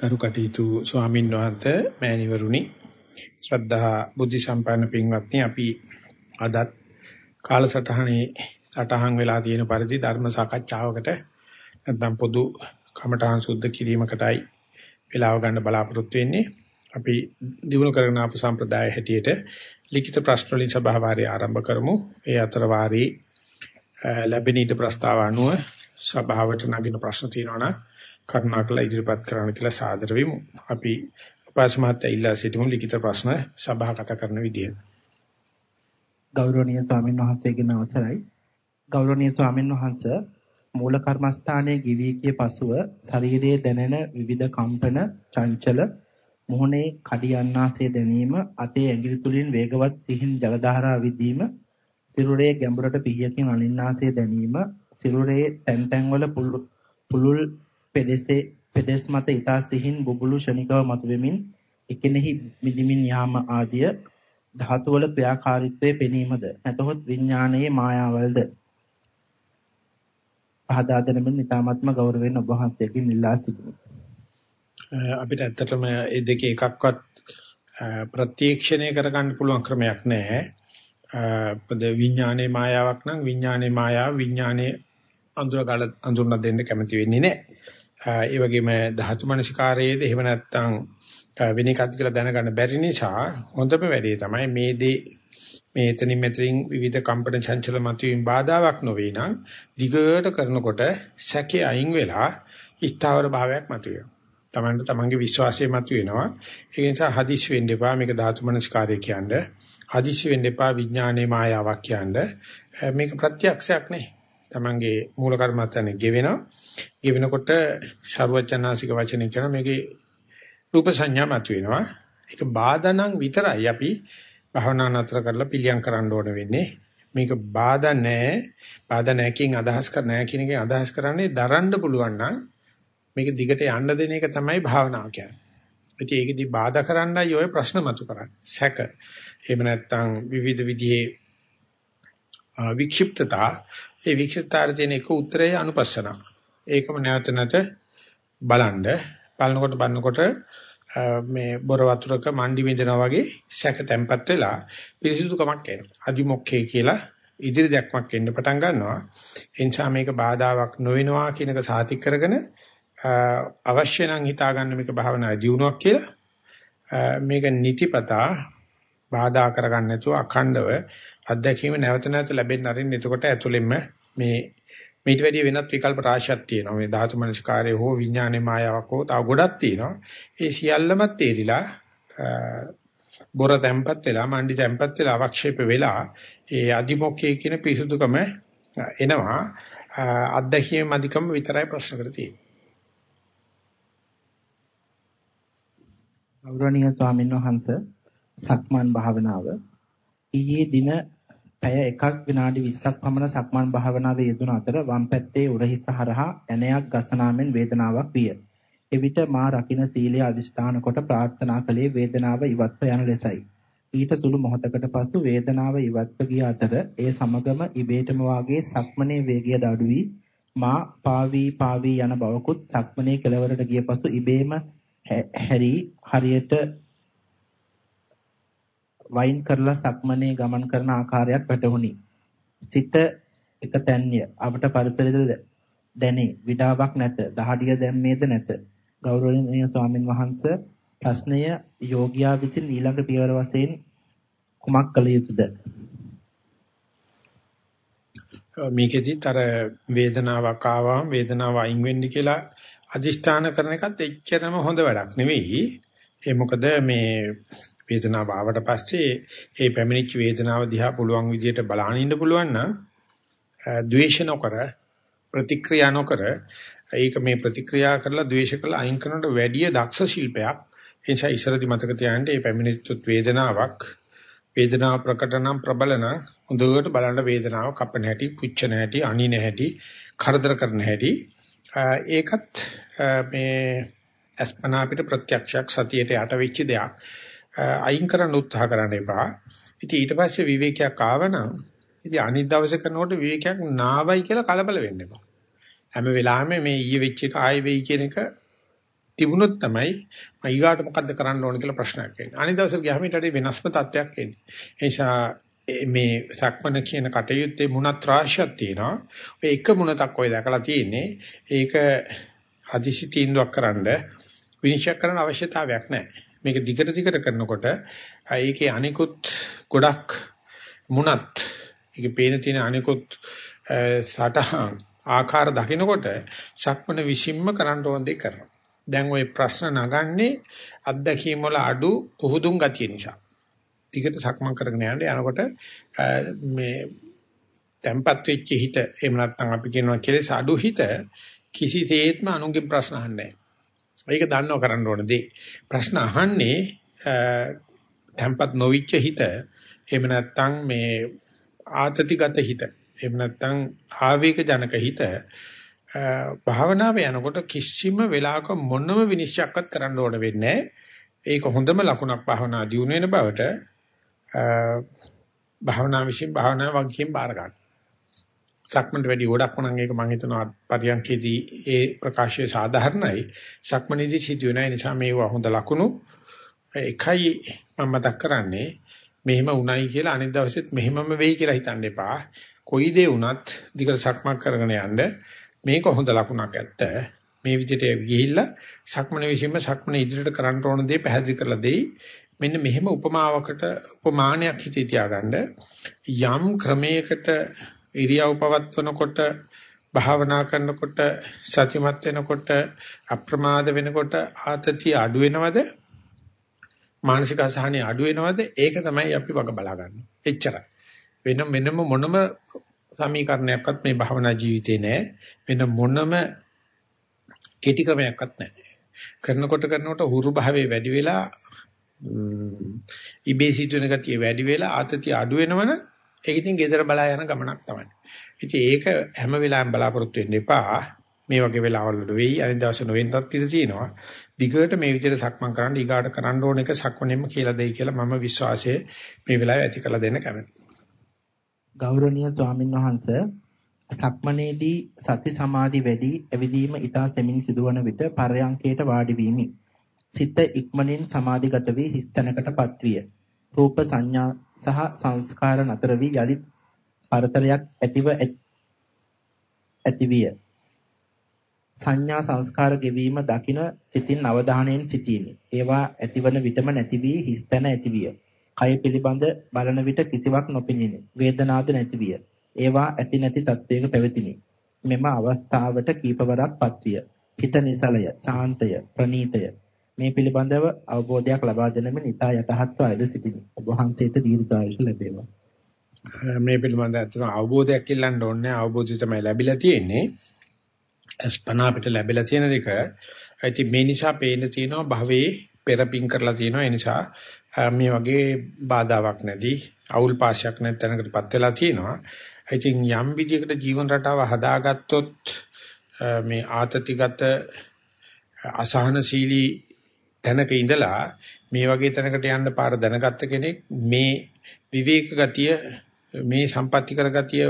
ගරු කටයුතු ස්වාමින් වහන්සේ මෑණිවරුනි. ශ්‍රද්ධා බුද්ධ සම්පන්න පින්වත්නි අපි අදත් කාලසටහනේ සටහන් වෙලා තියෙන පරිදි ධර්ම සාකච්ඡාවකට නැත්නම් පොදු කමඨාන් සුද්ධ කිරීමකටයි වේලාව ගන්න බලාපොරොත්තු වෙන්නේ. අපි දිනු කරගෙන ආපු සම්ප්‍රදාය හැටියට ලිඛිත ප්‍රශ්න වලින් සභාවාරය ආරම්භ කරමු. ඒ අතර වාරේ ලැබෙන ඊට ප්‍රස්තාව අනුව සභාවට නගින ප්‍රශ්න තියෙනවා නම් කරුණාකරලා ඉදිරිපත් කරන්න කියලා සාදර වෙමු. අපි උපාසමහත් ඉල්ලා සිටිමු ලිඛිත ප්‍රශ්න සභාගත කරන විදිය. ගෞරවනීය ස්වාමීන් වහන්සේගෙන් අවසරයි. ගෞරවනීය ස්වාමීන් වහන්සේ මූල කර්මස්ථානයේ ගිවි කිය පසුව ශරීරයේ දැනෙන විවිධ කම්පන චංචල මොහොනේ කඩියන්නාසේ දැනීම අතේ ඇඟිලි තුලින් වේගවත් සිහින් ජල දහරා විදීම සිරුරේ ගැඹුරට පිහියකින් අනින්නාසේ දැනීම සිරුරේ තැන් තැන්වල පුළුල් පෙදෙසේ පෙදෙස් මත ඊතා සිහින් බුබුලු ෂණිකව මතුවෙමින් එකෙනෙහි මිදිමින් යාම ආදිය ධාතු වල ක්‍රියාකාරීත්වයේ පෙනීමද නැතහොත් විඥානයේ මායාවල්ද පහදා දෙනමින් ඊ타ත්ම ගෞරවයෙන් ඔබ වහන්සේගෙන් ඉල්ලා සිටිමි. අපිට ඇත්තටම මේ දෙකේ එකක්වත් ප්‍රත්‍යක්ෂණය කරගන්න පුළුවන් ක්‍රමයක් නැහැ. පද විඥානයේ මායාවක් නම් විඥානයේ මායාව විඥානයේ අඳුරගල අඳුරන දෙන්න කැමති වෙන්නේ නැහැ. ඒ වගේම ධාතු මනසිකාරයේද එහෙම නැත්නම් වෙන එකක් කියලා දැනගන්න බැරි නිසා හොඳම වැඩේ තමයි මේ දේ මේ එතනින් මෙතනින් විවිධ කම්පන චංචල මතුවීම් බාධාවක් නොවේ නම් දිගට කරනකොට සැකේ අයින් වෙලා ස්ථාවර භාවයක් මතුවෙනවා. තමන්ට තමන්ගේ විශ්වාසය මතුවෙනවා. ඒ නිසා හදිස්සි වෙන්න එපා මේක ධාතු මනසිකාරය කියන්නේ. හදිස්සි වෙන්න එපා විඥානයේ මායාවක් කියන්නේ. මේක ප්‍රත්‍යක්ෂයක් නෙයි. තමන්ගේ මූල කර්මත්තනේ ගෙවෙනවා. ගෙවෙනකොට ਸਰවචනාසික වචනෙන් කියන මේකේ රූප සංඥා මත වෙනවා. ඒක බාධා විතරයි අපි භවනා නතර කරලා පිළියම් කරන්න ඕන වෙන්නේ. මේක බාධා නැහැ. බාධා නැකින් අදහස් කර නැහැ කියන එකෙන් අදහස් කරන්නේ දරන්න පුළුවන් නම් මේක දිගට යන්න දෙන එක තමයි භාවනාව කියන්නේ. ඉතින් ඒකෙදි බාධා කරන්නයි ඔය ප්‍රශ්න මතු කරන්නේ. සැක. එහෙම නැත්නම් විවිධ විදිහේ වික්ෂිප්තතා ඒ වික්ෂිප්තාර තියෙන එක උත්තරය අනුපස්සන. ඒකම නැවත නැත බලන්න. බලනකොට බලනකොට මේ බොර වතුරක මණ්ඩි විඳිනා වගේ සැක තැම්පත් වෙලා පිරිසිදුකමක් එනවා. අදිමොක්කේ කියලා ඉදිරි දැක්මක් එන්න පටන් ගන්නවා. ඒ නිසා මේක බාධාවක් නොවෙනවා කියන එක සාතික් කරගෙන අවශ්‍ය නම් හිතා ගන්න මේක භාවනා දියුණුවක් කියලා. මේක නිතිපතා බාධා කරගන්න නැතුව අඛණ්ඩව අත්දැකීම නැවත නැවත ලැබෙන්න අරින්න එතකොට ඇතුළෙන්ම මේ මේට වැඩිය වෙනත් විකල්ප රාශියක් තියෙනවා. මේ ධාතු මනස්කාරය හෝ විඥානයේ මායාවක් හෝ තව ගොඩක් තියෙනවා. ඒ සියල්ලම තේරිලා බොර තැම්පත් වෙලා මණ්ඩි තැම්පත් වෙලා අවක්ෂේප වෙලා ඒ අදිමොක්කේ කියන පිසුදුකම එනවා. අත්දැකීම් අධිකම විතරයි ප්‍රශ්න කර තියෙන්නේ. ගෞරවනීය ස්වාමීන් වහන්සේ සක්මන් භාවනාව ඊයේ දින පැය එකක් විනාඩි 20ක් පමණ සක්මන් භාවනාවේ යෙදුන අතර වම් පැත්තේ උරහිස හරහා ඇණයක් ගසනාමෙන් වේදනාවක් විය. එවිට මා රකින්න සීලය අදිෂ්ඨාන කොට ප්‍රාර්ථනා කළේ වේදනාව ඉවත්ව යන ලෙසයි. ඊට සුළු මොහොතකට පසු වේදනාව ඉවත්ව ගිය අතර ඒ සමගම ඉබේටම වාගේ සක්මනේ වේගය අඩු වී මා පාවී පාවී යන බවකුත් සක්මනේ කෙළවරට ගිය පසු ඉබේම හැරි හරියට වයින් කරලා සක්මනේ ගමන් කරන ආකාරයක් වැටහුණි. සිත එක තැන්ය. අපට පරිසරයද දැනේ. විඩාවක් නැත. දහඩිය දැම්මේද නැත. ගෞරවනීය ස්වාමින් වහන්සේ ප්‍රශ්නය යෝගියා විසින් ඊළඟ පියවර වශයෙන් කුමක් කළ යුතුද? මේකෙදිත් අර වේදනාවක් ආවම වේදනාව අයින් වෙන්න කියලා අදිෂ්ඨාන කරන එකත් එච්චරම හොඳ වැඩක් නෙවෙයි. ඒ මොකද මේ වේදනාව ආවට පස්සේ ඒ පැමිණිච්ච වේදනාව දිහා පුළුවන් විදිහට බලාගෙන ඉන්න පුළුවන් නම් ද්වේෂ නොකර ප්‍රතික්‍රියා නොකර ඒක මේ ප්‍රතික්‍රියා කරලා ද්වේෂ කරලා අයින් කරනට වැඩිය දක්ෂ ශිල්පයක්. ඒ නිසා ඉස්සරදි මතක තියාගන්න මේ පැමිණිච්ච වේදනාවක් වේදනාව ප්‍රකට නම් ප්‍රබල නම් හොඳට බලන්න වේදනාව කපන හැටි පුච්චන හැටි අනින හැටි කරදර කරන හැටි. ඒකත් මේ අස්පනා අපිට ප්‍රත්‍යක්ෂයක් සතියට යට වෙච්ච දෙයක්. අයින් කරන්න උත්සාහ කරන්න එපා. ඉතින් ඊට පස්සේ විවේකයක් ආවනම් ඉතින් අනිත් දවසේ කරනකොට විවේකයක් නාවයි කියලා කලබල වෙන්න එපා. හැම වෙලාවෙම මේ ඊයේ වෙච්ච එක ආයෙ වෙයි කියන එක තිබුණොත් තමයි මම ඊගාට මොකද්ද කරන්න ඕන කියලා ප්‍රශ්නයක් එන්නේ. අනිත් දවසේ ගියාම ඊට වඩා වෙනස්ම තත්ත්වයක් එන්නේ. ඒ නිසා මේ සක්මන කියන කටයුත්තේ මුණත් රාශියක් තියෙනවා. ඔය එක මුණතක් ඔය දැකලා තියෙන්නේ. ඒක හදිසි තීන්දුවක් කරන්න විනිශ්චය කරන්න අවශ්‍යතාවයක් නැහැ. මේක දිගට දිගට කරනකොට ඒකේ අනිකුත් ගොඩක් මුණත් ඒකේ පේන තියෙන අනිකුත් සටහන් ආකාර දකිනකොට සක්මන විසින්ම කරන්න ඕන දෙයක් කරනවා. දැන් ওই ප්‍රශ්න නගන්නේ අත්දැකීම් වල අඩු පුහුදුන් ගතිය නිසා. ටිකට සක්මන් කරගෙන යන්න යනකොට මේ tempat වෙච්ච හිත එහෙම නැත්නම් අපි කියනවා කෙලෙස් අඩු හිත කිසිසේත්ම අනුන්ගේ ප්‍රශ්න අහන්නේ නැහැ. ඒක දන්නව කරන්න ඕන දේ. ප්‍රශ්න අහන්නේ tempat නොවිච්ච හිත එහෙම නැත්නම් මේ ආතතිගත හිත එහෙම නැත්නම් ආවේග ජනක හිත භාවනාව යනකොට කිසිම වෙලාවක මොනම විනිශ්චයක්වත් කරන්න ඕන වෙන්නේ ඒක හොඳම ලකුණක් භාවනා දියුණු වෙන බවට භාවනා විශ්ින් භාවනා වගකීම් බාර ගන්න. සක්මන්ට වැඩි ගොඩක් වුණා ඒක මම හිතනවා පරියන්කේදී ඒ ප්‍රකාශය සාධාරණයි. සක්මනේදී සිදුවෙන නිසා මේවා හොඳ ලකුණු. එකයි මම මතක් කරන්නේ මෙහෙම උණයි කියලා අනිත් දවසෙත් මෙහෙමම වෙයි කියලා හිතන්න එපා. කොයි දේ වුණත් දිගට සක්මන් කරගෙන යන්න මේක හොඳ ලකුණක් ඇත්ත. මේ විදිහට ගිහිල්ලා සක්මන විශ්ීම සක්මන ඉදිරියට කරන්න ඕන දේ පැහැදිලි කරලා දෙයි. මෙන්න මෙහෙම උපමාවකට උපමානයක් හිතේ තියාගන්න යම් ක්‍රමයකට ඉරියව් පවත්වනකොට භාවනා කරනකොට සතිමත් වෙනකොට අප්‍රමාද වෙනකොට ආතතිය අඩු වෙනවද මානසික අසහනය අඩු වෙනවද ඒක තමයි අපි වග බලා ගන්න. එච්චරයි. වෙන වෙනම මොනම සමීකරණයක්වත් මේ භාවනා ජීවිතේ නෑ. වෙන මොනම කෙටි ක්‍රමයක්වත් නෑ. කරනකොට කරනකොට හුරු භාවයේ වැඩි වෙලා ඉබේ සිදුවෙන ගතිය වැඩි වෙලා ආතතිය අඩු වෙනවන ඒක ඉතින් gedara බලා යන ගමනක් තමයි. ඉතින් ඒක හැම වෙලාවෙම බලාපොරොත්තු වෙන්න එපා. මේ වගේ වෙලාවල් වල වෙයි අනිත් දවසේ නොවෙන්නත් ඉඩ තියෙනවා. දිගට මේ විදිහට සක්මන් කරන්න ඊගාට කරන්න ඕන එක සක්මනෙම කියලා දෙයි කියලා මම විශ්වාසයේ මේ වෙලාවේ ඇති කරලා දෙන්න කැමතියි. ගෞරවනීය ස්වාමින් වහන්සේ සක්මනේදී සති සමාධි වැඩි එවිදීම ඊටා සෙමින් සිදුවන විට පරයන්කයට වාඩි වීමි. සිත ඉක්මනින් සමාධිගත වී හිස්තැනකටපත් විය. රූප සංඥා සහ සංස්කාර නතර වී යලි පරතරයක් ඇතිව ඇතිවිය. සංඥා සංස්කාර ගෙවීම දකින සිතින් අවධානයෙන් සිටීමි. ඒවා ඇතිවන විටම නැති වී හිස්තැන ඇතිවිය. කය පිළිබඳ බලන විට කිසිවක් නොපෙනිනි. වේදනාද නැතිවිය. ඒවා ඇති නැති තත්වයක පැවතිනි. මෙම අවස්ථාවට කීපවරක්පත් විය. හිත නිසලය, සාන්තය, ප්‍රනීතය. මේ පිළිබඳව අවබෝධයක් ලබා දෙනමින් ඉතා යටහත්ව අයද සිටිනි. ඔබ වහන්සේට දීර්ඝායුෂ ලැබේවා. මේ පිළිබඳව අතන අවබෝධයක් ඉල්ලන්න ඕනේ. අවබෝධය තමයි ලැබිලා තියෙන්නේ. අස්පනා අපිට ලැබිලා තියෙන දෙක. ඉතින් මේ නිසා පේන තියෙනවා භවයේ පෙරපින් කරලා තියෙනවා. ඒ නිසා මේ වගේ බාධාවක් නැති අවුල් පාශයක් නැති තැනකටපත් වෙලා තියෙනවා. ඉතින් යම් විදිහකට ජීවන රටාව හදාගත්තොත් මේ ආතතිගත අසහනශීලී තැනක ඉඳලා මේ වගේ තැනකට යන්න පාර දැනගත්ත කෙනෙක් මේ විවේක ගතිය මේ සම්පත්‍ති කර ගතිය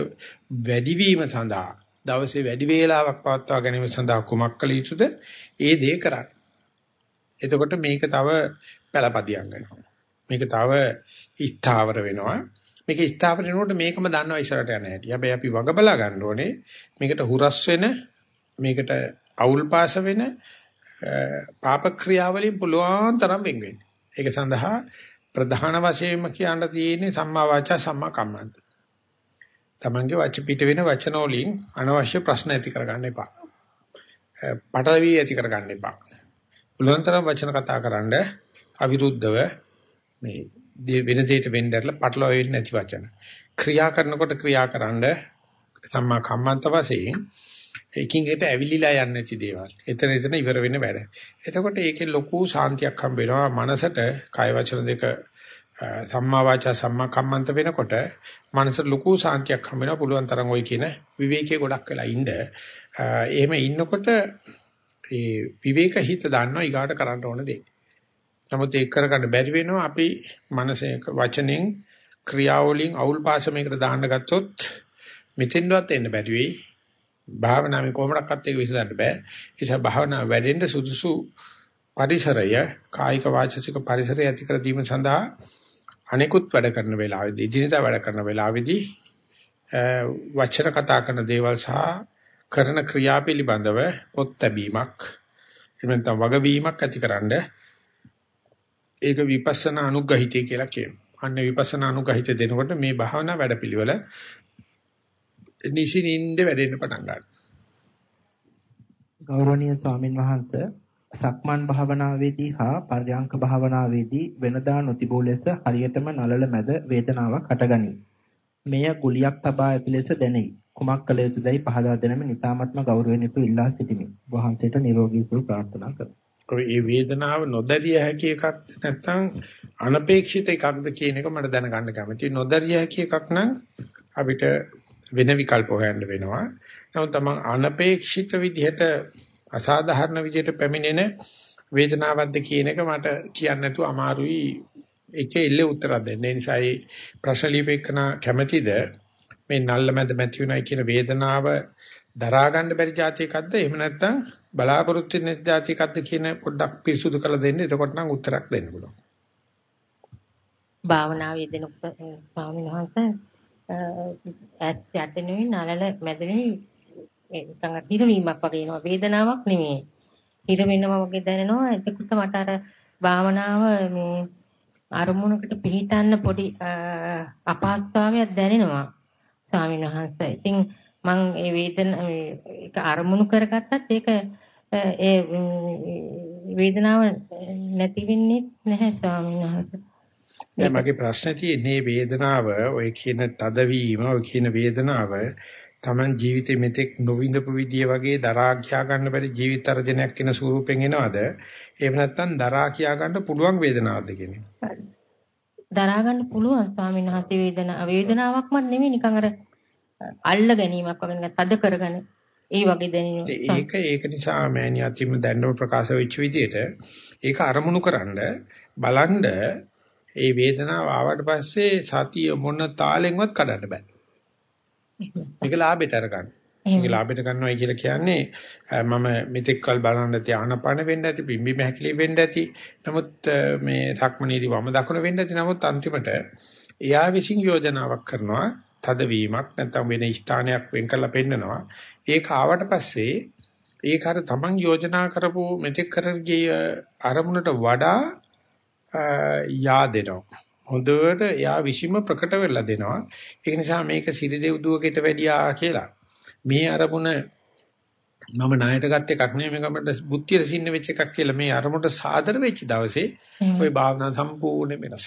වැඩි වීම සඳහා දවසේ වැඩි වේලාවක් පවත්වා ගැනීම සඳහා කුමක් කළ යුතුද? ඒ දේ කරන්න. එතකොට මේක තව පළපදියම් වෙනවා. මේක තව ස්ථාවර වෙනවා. මේක ස්ථාවර වෙනකොට මේකම දන්නවා ඉස්සරහට යන හැටි. හැබැයි අපි වග බලා ගන්න ඕනේ මේකට හුරස් වෙන මේකට අවුල් පාස වෙන පාප ක්‍රියාවලින් පුළුවන් තරම් වෙන් වෙන්න. ඒක සඳහා ප්‍රධාන වශයෙන්ම කියන්න තියෙන්නේ සම්මා වාචා සම්මා කම්මන්ත. තමන්ගේ වච පිට වෙන වචන වලින් අනවශ්‍ය ප්‍රශ්න ඇති කරගන්න එපා. පටලවි ඇති කරගන්න එපා. පුළුවන් තරම් වචන කතා කරන්න අවිරුද්ධව මේ වෙන දෙයකට වෙන්නදලා පටලවා වෙන්නේ නැති වචන. ක්‍රියා කරනකොට ක්‍රියාකරනද සම්මා කම්මන්ත වශයෙන් එකින් එකට ඇවිලිලා යන්නේ නැති දේවල්. එතන එතන ඉවර වෙන වැඩ. එතකොට ඒකේ ලොකු සාන්තියක් හම්බ වෙනවා මනසට කය වචන දෙක සම්මා වාචා සම්මා කම්මන්ත වෙනකොට මනසට ලොකු සාන්තියක් හම්බ වෙනවා පුළුවන් තරම් ওই කියන විවේකයේ ගොඩක් වෙලා ඉන්න. එහෙම ඉන්නකොට ඒ විවේක හිත දන්නවා ඊගාට කරන්න ඕන දේ. නමුත් ඒක කරගන්න බැරි වෙනවා අපි මනසේ වචනෙන් ක්‍රියාවලින් අවුල් පාසමයකට දාන්න ගත්තොත් මෙතෙන්වත් එන්න බැරි වෙයි. භාවනාවේ කොහොමඩක්වත් ඒක විසඳන්න බෑ. ඒ නිසා භාවනාව වැඩෙන්න සුදුසු පරිසරය කායික වාචසික පරිසරය ඇති කර දීම සඳහා අනෙකුත් වැඩ කරන වෙලාවෙදී දිනදා වැඩ කරන වෙලාවෙදී වචන කතා කරන දේවල් සහ කරන ක්‍රියා පිළිබඳව පොත් ලැබීමක් එහෙම නැත්නම් වගවීමක් ඇතිකරනද ඒක විපස්සනා අනුග්‍රහිතය කියලා කියනවා. අන්න විපස්සනා අනුග්‍රහිත දෙනකොට මේ භාවනා වැඩපිළිවෙල නිසිනින්ද වැඩෙන්න පටන් ගන්නවා. ගෞරවනීය ස්වාමින් වහන්සේ සක්මන් භාවනාවේදී හා පර්යංක භාවනාවේදී වෙනදා නොතිබූ ලෙස හරියටම නලල මැද වේදනාවක් හටගනී. මෙය ගුලියක් තබා ඇති ලෙස දැනේ. කුමක් කළ යුතුදයි පහදා දෙනම නිතාමත්ම ගෞරවයෙන් යුතු ඉල්ලා සිටිමි. වහන්සේට නිරෝගී සුව ප්‍රාර්ථනා කරමි. ඒ වේදනාව නොදරිය හැකි එකක් නැත්නම් අනපේක්ෂිත එකක්ද කියන එක මට දැනගන්න කැමතියි. නොදරිය හැකි එකක් නම් අපිට වෙන විකල්ප හොයන්න වෙනවා. නමුත් තමන් අනපේක්ෂිත විදිහට අසාධාරණ විදිහට පැමිණෙන වේදනාවක්ද කියන එක මට කියන්න නැතුව අමාරුයි ඒකේ ඉල්ල උත්තර දෙන්න. ඒ නිසා මේ ප්‍රශ්න ලියපෙකන කැමැතිද මේ නල්ල මැද මැති වෙනයි කියන වේදනාව දරා ගන්න බැරි જાතියකක්ද එහෙම නැත්නම් බලාපොරොත්තු වෙන જાතියකක්ද කියන පොඩ්ඩක් පිරිසුදු කරලා දෙන්න. එතකොට නම් උත්තරයක් දෙන්න පුළුවන්. භාවනාවේ දෙනකොට ස්වාමීන් වහන්සේ ඇස් යටෙනුයි නලල මැදෙනුයි නිකන් හිරවීමක් වගේ එනවා වේදනාවක් නෙමෙයි. හිර වෙනවා වගේ දැනෙනවා. එතකොට මට අර භාවනාව මේ අරමුණකට පිටින්න පොඩි අපහසුතාවයක් දැනෙනවා. ස්වාමීන් වහන්සේ. ඉතින් මම ඒ වේදන ඒක අරමුණු කරගත්තත් ඒක ඒ වේදනාව නැති වෙන්නේ නැහැ ස්වාමීන් වහන්සේ. දැන් මගේ ප්‍රශ්නේ තියෙන්නේ වේදනාව ඔය කියන තදවීම ඔය කියන වේදනාව Taman ජීවිතේ මෙතෙක් නොවිඳපු විදිය වගේ දරා කියා ගන්න බැරි ජීවිත අර්ජනයක් වෙන ස්වරූපෙන් එනවද? එහෙම නැත්නම් දරා කියා ගන්න පුළුවන් වේදනාවක්ද කියන්නේ? දරා ගන්න පුළුවන් ස්වාමීන් වහන්සේ වේදනාව වේදනාවක්ම නෙමෙයි නිකන් අර අල්ල ගැනීමක් වගේ නිකන් තද කරගෙන ඒ වගේ දැනෙනවා. ඒක ඒක නිසා මෑණි අතිම දැන්නව ප්‍රකාශ වෙච්ච විදිහට ඒක අරමුණු කරන්න බලන්න ඒ වේදනාව ආවට පස්සේ සතිය මොන තාලෙන්වත් කඩන්න බෑ. මේක ලාභයට අරගන්න. මේක ලාභයට ගන්නවයි කියලා කියන්නේ මම මෙතෙක් කල් බලන්න ධානාපන වෙන්න ඇති, බිම්බිම හැකිලි වෙන්න ඇති. නමුත් මේ සක්මනීදී වම දකුණ වෙන්න ඇති. නමුත් අන්තිමට එයා විසින් යෝජනාවක් කරනවා තදවීමක් නැත්නම් වෙන ස්ථානයක් වෙන් කරලා පෙන්නනවා. ඒක ආවට පස්සේ ඒක අර තමන් යෝජනා කරපු මෙතෙක් කරන ගිය අරමුණට වඩා yaadෙනවා. හොඳට එයා විශ්ීම ප්‍රකට වෙලා දෙනවා. ඒක නිසා මේක සිරිදෙව් දුවකට වැඩියා කියලා. මේ අරමුණ මම ණයට ගත් එකක් නෙමෙයි මේක අපිට බුද්ධියට සින්න වෙච්ච එකක් කියලා මේ අරමුණට සාදර වෙච්ච දවසේ ওই භාවනා සම්පූර්ණ වෙනස්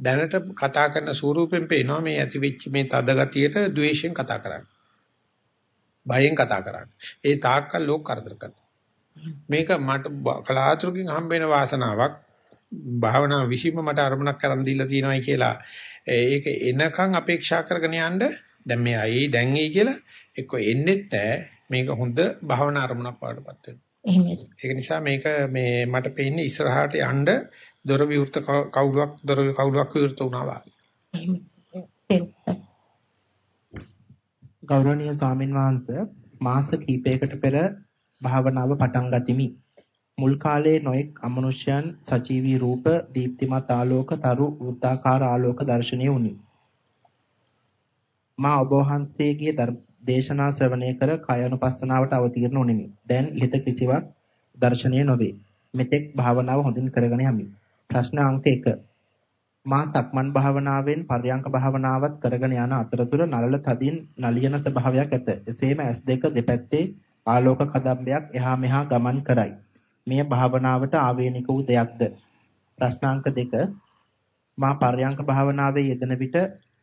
දැනට කතා කරන ස්වරූපෙන් පේනවා මේ ඇති වෙච්ච මේ තද ගතියට ද්වේෂයෙන් කතා කරන්නේ. බයෙන් කතා කරන්නේ. ඒ තාක්කල් ලෝක කරදර කරනවා. මේක මට කලාතුරකින් හම්බ වෙන වාසනාවක් භාවනා විශ්ීම මට අරමුණක් කරන් දීලා තියෙනවායි කියලා. ඒක එනකන් අපේක්ෂා කරගෙන යන්න දැන් මේ අයයි දැන් එයි කියලා එක්ක එන්නෙත් නැහැ මේක හොඳ භාවනා අරමුණක් වඩපත් වෙනවා. ඒක නිසා මේක මේ මට පේන්නේ ඉස්සරහට යන්න දොර විවෘත කවුලක් දොර කවුලක් විවෘත වුණා ගෞරවනීය ස්වාමින් වහන්සේ මාස කිහිපයකට පෙර භාවනාව පටන් ගතිමි මුල් කාලයේ නොඑක් අමනුෂ්‍යයන් සජීවී රූප දීප්තිමත් ආලෝක තරු වෘත්තාකාර ආලෝක දර්ශනය වුනි. මා ඔබ වහන්සේගේ දේශනා ශ්‍රවණය කර කය අනුපස්සනාවට අවතීර්ණ වුනිමි. දැන් ඉහත කිසිවක් දර්ශනය නොවේ. මෙතෙක් භාවනාව හොඳින් කරගෙන යමි. ප්‍රශ්න අංක 1 මා සක්මන් භාවනාවෙන් පර්යංක භාවනාවත් කරගෙන යන අතරතුර නලල තදින් නලියන ස්වභාවයක් ඇත. එසේම S2 දෙපැත්තේ ආලෝක කදම්බයක් එහා මෙහා ගමන් කරයි. මෙය භාවනාවට ආවේනික වූ දෙයක්ද? ප්‍රශ්නාංක 2 මා පර්යංක භාවනාවේ යෙදෙන විට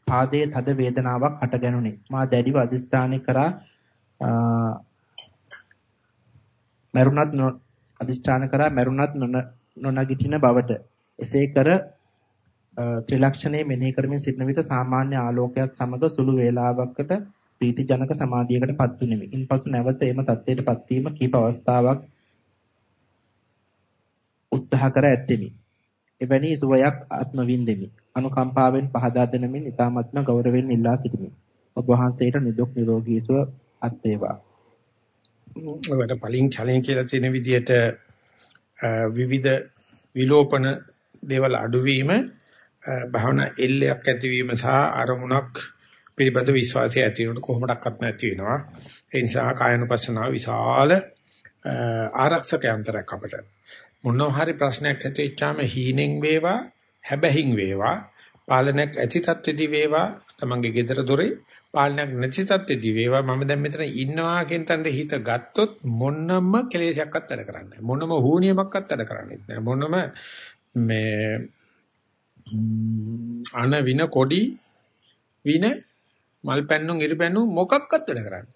පාදයේ තද වේදනාවක් හටගැනුනි. මා දැඩිව අදිස්ථානය කරා මරුණත් අදිස්ථාන කරා මරුණත් නොනගිටින බවට. එසේ කර ත්‍රිලක්ෂණයේ මෙනෙහි කරමින් සිටින විට සාමාන්‍ය ආලෝකයක් සමග සුළු වේලාවකට ප්‍රීතිජනක සමාධියකටපත් වුනිමි. ඉන්පසු නැවත එම தත්ත්වයටපත් වීම කීප අවස්ථාවක් උත්සාහ කර ඇත්තෙමි. එවැනි සුවයක් ආත්ම වින්දෙමි. අනුකම්පාවෙන් පහදා දෙනමින් ඊ타මත්ම ගෞරවයෙන් ඉල්ලා සිටිමි. ඔබ වහන්සේට නිදුක් නිරෝගී සුව අත් වේවා. ඔයාලට පලින් චලෙන් කියලා තියෙන විදිහට විවිධ විලෝපන දේවල් අඩුවීම භාවනා එල්ලයක් ඇතිවීම සහ අරමුණක් පිළිබඳ විශ්වාසය ඇති වෙනකොට කොහොමඩක්වත් නැති වෙනවා. ඒ නිසා කායනුපස්සනාව විශාල ආරක්ෂක යන්ත්‍රයක් අපට. මොනවා හරි ප්‍රශ්නයක් ඇති වෙච්චාම හීනෙන් වේවා හැබැහින් වේවා පාලනයක් ඇති තත්ත්වෙදී වේවා තමන්ගේ gedara දොරේ පාලනයක් නැති තත්ත්වෙදී වේවා. මම දැන් මෙතන ඉන්නවා කියන තැනට හිත ගත්තොත් මොනම කෙලෙසයක්වත් වැඩ කරන්නේ නැහැ. මොනම හුනියමක්වත් වැඩ කරන්නේ නැහැ. මොනම මේ අන වින කොඩි වින මල් පැන්නුම් ඉරි පැන්නුම් මොකක්වත් වැඩ කරන්නේ.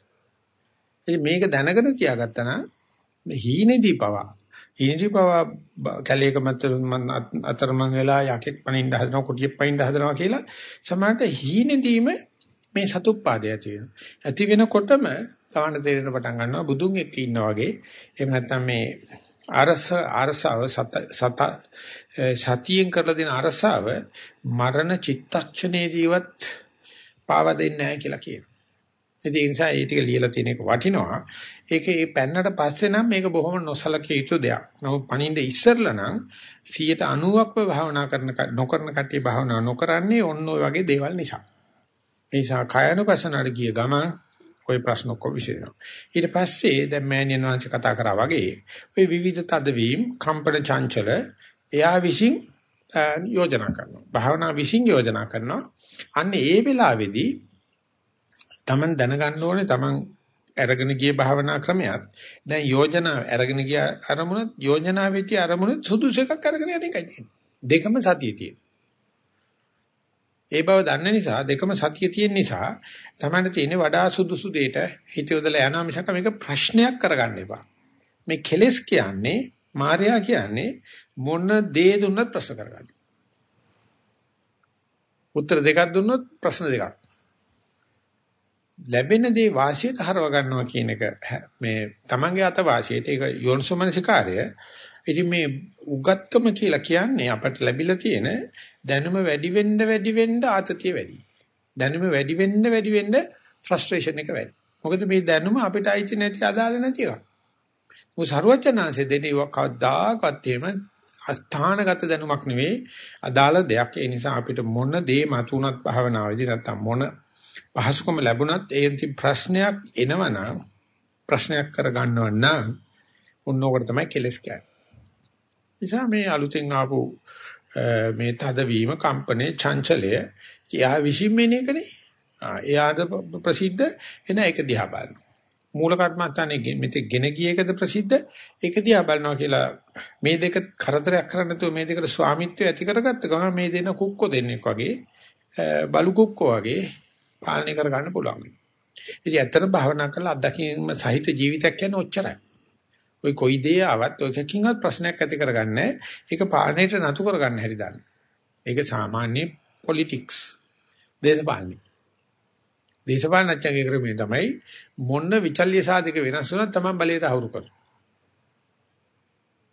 ඉතින් මේක දැනගෙන තියාගත්තා නම් මේ හීනේදී පවා හීනේදී පවා කැලේක මත අතරමං වෙලා යකෙක් පනින්න හදනවා කොටියෙක් පනින්න හදනවා කියලා සමහරට හීනේදීම මේ සතුප්පාදය ඇති වෙනවා. ඇති වෙනකොටම තවන්න තේරෙන පටන් ගන්නවා බුදුන් එක්ක ඉන්නා වගේ. එහෙම නැත්නම් මේ අරස අරසව සත සත සතියෙන් කරලා දෙන අරසාව මරණ චිත්තක්ෂණේදීවත් පාවා දෙන්නේ නැහැ කියලා කියනවා. ඒ නිසා ඒ ටික ලියලා තියෙන එක වටිනවා. ඒක ඒ පැන්නට පස්සේ නම් මේක බොහොම නොසලකිය යුතු දෙයක්. නමුත් පණින්න ඉස්සරලා නම් 90%ක්ම භාවනා කරන නොකරන කට්ටිය භාවනා නොකරන්නේ ඔන්න ඔය වගේ දේවල් නිසා. ඒ නිසා කායනුපසනාවට ගිය ගමන් ওই ප්‍රශ්න ඔක්කොම විසඳෙනවා. ඊට පස්සේ දැන් මෑණියන් වහන්සේ කතා කරා වගේ ওই විවිධ තදවීම්, කම්පන චංචල එයා විසින් යෝජනා කරනවා. භාවනා විසින් යෝජනා කරනවා. අන්න ඒ වෙලාවේදී Taman දැනගන්න ඕනේ Taman අරගෙන ගිය භාවනා ක්‍රමයක්. දැන් යෝජනා අරගෙන ගිය අරමුණ යෝජනා වෙච්ච අරමුණ සුදුසු එකක් අරගෙන යන එකයි තියෙන්නේ. දෙකම සතියේ තියෙන්නේ. ඒ බව දන්න නිසා දෙකම සතිය තියෙන නිසා තමයි තියෙන්නේ වඩා සුදුසු දෙයට හිත යොදලා යනවා මිසක මේක ප්‍රශ්නයක් කරගන්න එපා. මේ කෙලස් කියන්නේ මායя කියන්නේ මොන දේ දුන්නත් ප්‍රශ්න කරගන්න. උත්තර දෙකක් දුන්නොත් ප්‍රශ්න දෙකක්. ලැබෙන දේ වාසියට හරව ගන්නවා කියන එක මේ තමන්ගේ අත වාසියට ඒක යෝනිසෝමනසිකාරය. ඉතින් මේ උගත්කම කියලා කියන්නේ අපට ලැබිලා තියෙන දැනුම වැඩි වෙන්න වැඩි වෙන්න ආතතිය වැඩි. දැනුම වැඩි වෙන්න වැඩි වෙන්න ෆ්‍රස්ට්‍රේෂන් එක වැඩි. මොකද මේ දැනුම අපිට අයිති නැති අදාළ නැති එකක්. මොකද සරුවචනාංශේ දෙන්නේ කවදාකවත් එහෙම අස්ථානගත දැනුමක් නෙවෙයි අදාළ දෙයක්. ඒ නිසා අපිට මොන දේ මතුණත් භාවනාවේදී නැත්තම් මොන පහසුකම ලැබුණත් ඒ ප්‍රශ්නයක් එනවනම් ප්‍රශ්නයක් කරගන්නව නම් උන්නෝකට තමයි කෙලස් කියන්නේ. නිසා මේ අලුතෙන් ආපු මේ තදවීම කම්පනේ චංචලය එයා විසින් මෙන එකනේ. එයාද ප්‍රසිද්ධ එන එක දිහා බලනවා. මූල කර්මස්ථානේ මෙතෙක් ගෙන ගිය එකද ප්‍රසිද්ධ ඒක දිහා බලනවා කියලා මේ දෙක කරදරයක් කරන්නේ නැතුව මේ දෙකට ස්වාමිත්වය ඇති කරගත්ත ගමන් මේ දෙන කුක්කෝ දෙන්නෙක් වගේ බලු කුක්කෝ වගේ පාලනය කරගන්න පුළුවන්. ඉතින් ඇත්තට භාවනා කරලා අත්දැකීම් සහිත ජීවිතයක් කියන්නේ ඔච්චරයි. ওই කොයි දේ ආවත් ඔය එකකින්වත් ප්‍රශ්නයක් ඇති කරගන්නේ ඒක පාලනයට නතු කරගන්න හැටි දන්න. ඒක සාමාන්‍ය පොලිටික්ස් දේශපාලනයි. දේශපාලනඥයගේ ක්‍රමය තමයි මොන විචල්්‍ය සාධක වෙනස් වුණත් තමයි බලයට අහුරු කරන්නේ.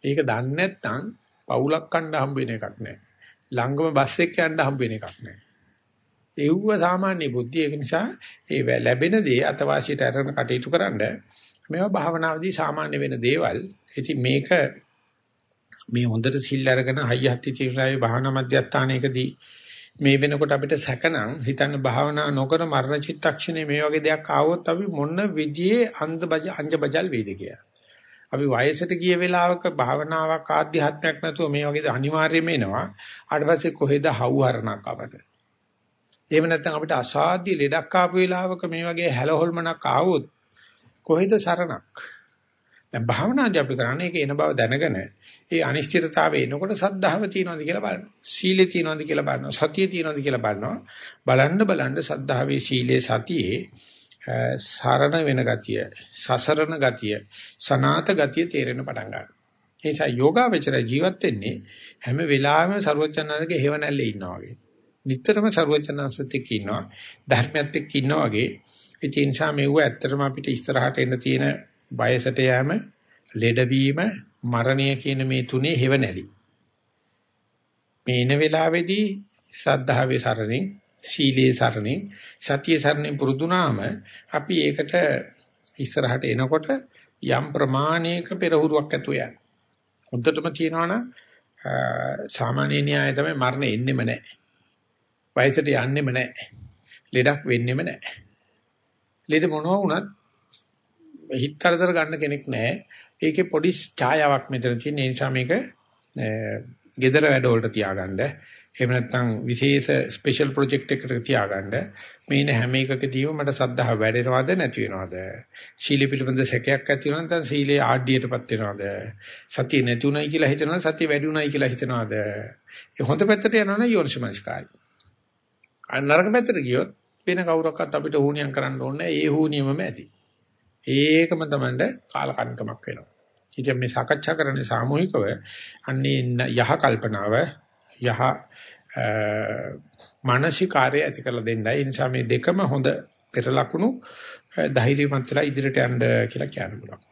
ඒක දන්නේ නැත්නම් පවුලක් කණ්ඩ හම්බ වෙන එකක් නැහැ. ළඟම බස් එක යන්න හම්බ වෙන එකක් නැහැ. ඒව සාමාන්‍ය බුද්ධිය ඒක නිසා ඒ ලැබෙන දේ අතවාසියට අරගෙන කටයුතු කරන්නේ මේවා භාවනාවේදී සාමාන්‍ය වෙන දේවල්. ඉතින් මේක මේ හොඳට සිල් අරගෙන හයිය හත්ති චිරාවේ භාවනා මධ්‍යස්ථානයකදී මේ වෙනකොට අපිට සැකනම් හිතන්න භාවනා නොකර මරණ චිත්තක්ෂණේ මේ වගේ දෙයක් ආවොත් අපි මොන විදිහේ අන්ධ බජ අංජ බජල් වේද කියලා. අපි වයසට ගිය වෙලාවක භාවනාවක් ආධ්‍යාත්මයක් නැතුව මේ වගේ අනිවාර්යයෙන්ම එනවා. ඊට පස්සේ කොහෙද හවුහරණක් අපට. එහෙම නැත්නම් අපිට අසාධ්‍ය ලෙඩක් ආපු වෙලාවක මේ වගේ හැලහොල්මනක් ආවොත් කොහෙද සරණක්? දැන් භාවනාදී අපි කරන්නේ ඒක එන බව දැනගෙන ඒ අනිශ්චිතතාවය එනකොට සද්ධාව තියෙනවද කියලා බලනවා. සීලය තියෙනවද කියලා බලනවා. සතිය තියෙනවද කියලා බලනවා. බලන්න බලන්න සද්ධාවේ සීලේ සතියේ සරණ වෙන ගතිය, සසරණ ගතිය, සනාත ගතිය තේරෙන පටන් ගන්නවා. ඒ නිසා යෝගාවචර ජීවත් වෙන්නේ හැම වෙලාවෙම ਸਰවඥාන්සේගේ හේවණල්ලේ ඉන්නවා වගේ. නිතරම ਸਰවඥාන්සෙත් එක්ක ඉන්නවා. ධර්මයත් එක්ක ඉන්නවා වගේ. ඒ නිසා මෙව ඇත්තටම අපිට ඉස්සරහට එන්න තියෙන බයසට යෑම, ලෙඩවීම, මරණය කියන මේ තුනේ හේව නැලි. මේ ඉන වෙලාවේදී සද්ධාවේ සරණින්, සීලේ සරණින්, සතියේ සරණින් පුරුදුනාම අපි ඒකට ඉස්සරහට එනකොට යම් ප්‍රමාණයක පෙරහුරුවක් ඇතුව යනවා. හොඳටම කියනවනම් සාමාන්‍ය න්‍යාය තමයි මරණ එන්නෙම නැහැ. වයසට යන්නෙම නැහැ. ලෙඩක් වෙන්නෙම නැහැ. ලෙඩ මොනවා වුණත් හිත කරදර ගන්න කෙනෙක් නැහැ. ඒකේ පොඩි ඡායාවක් මෙතන තියෙන නිසා මේක gedara වැඩ වලට තියාගන්න. එහෙම නැත්නම් විශේෂ ස්පෙෂල් ප්‍රොජෙක්ට් එකකට තියාගන්න. මේන හැම එකකදීම මට සද්ධා වැඩෙනවද නැති වෙනවද? සීල පිළිබඳ සැකයක් ඇති වෙනවා නැත්නම් සීලේ ආඩ්‍යයටපත් වෙනවද? සතිය නැති උනායි කියලා හිතනවා සතිය වැඩි උනායි කියලා හිතනවද? ඒ හොඳ පැත්තට යනවනේ යෝනිසමස්කාරය. අනරක පැත්තට ගියොත් වෙන කවුරක්වත් අපිට හුනියම් කරන්න ඕනේ ඒ හුනියමම ඇති. ඒකම තමයි කාලකන්නිකමක් වෙනවා. ඉතින් මේ සාකච්ඡා කරන්නේ සාමූහිකව අන්නේ යහ කල්පනාව යහ මානසිකාරය ඇති කරලා දෙන්නයි. ඒ නිසා මේ දෙකම හොඳ පෙර ලකුණු ධෛර්යමත් වෙලා ඉදිරියට යන්න කියලා කියන්න පුළුවන්.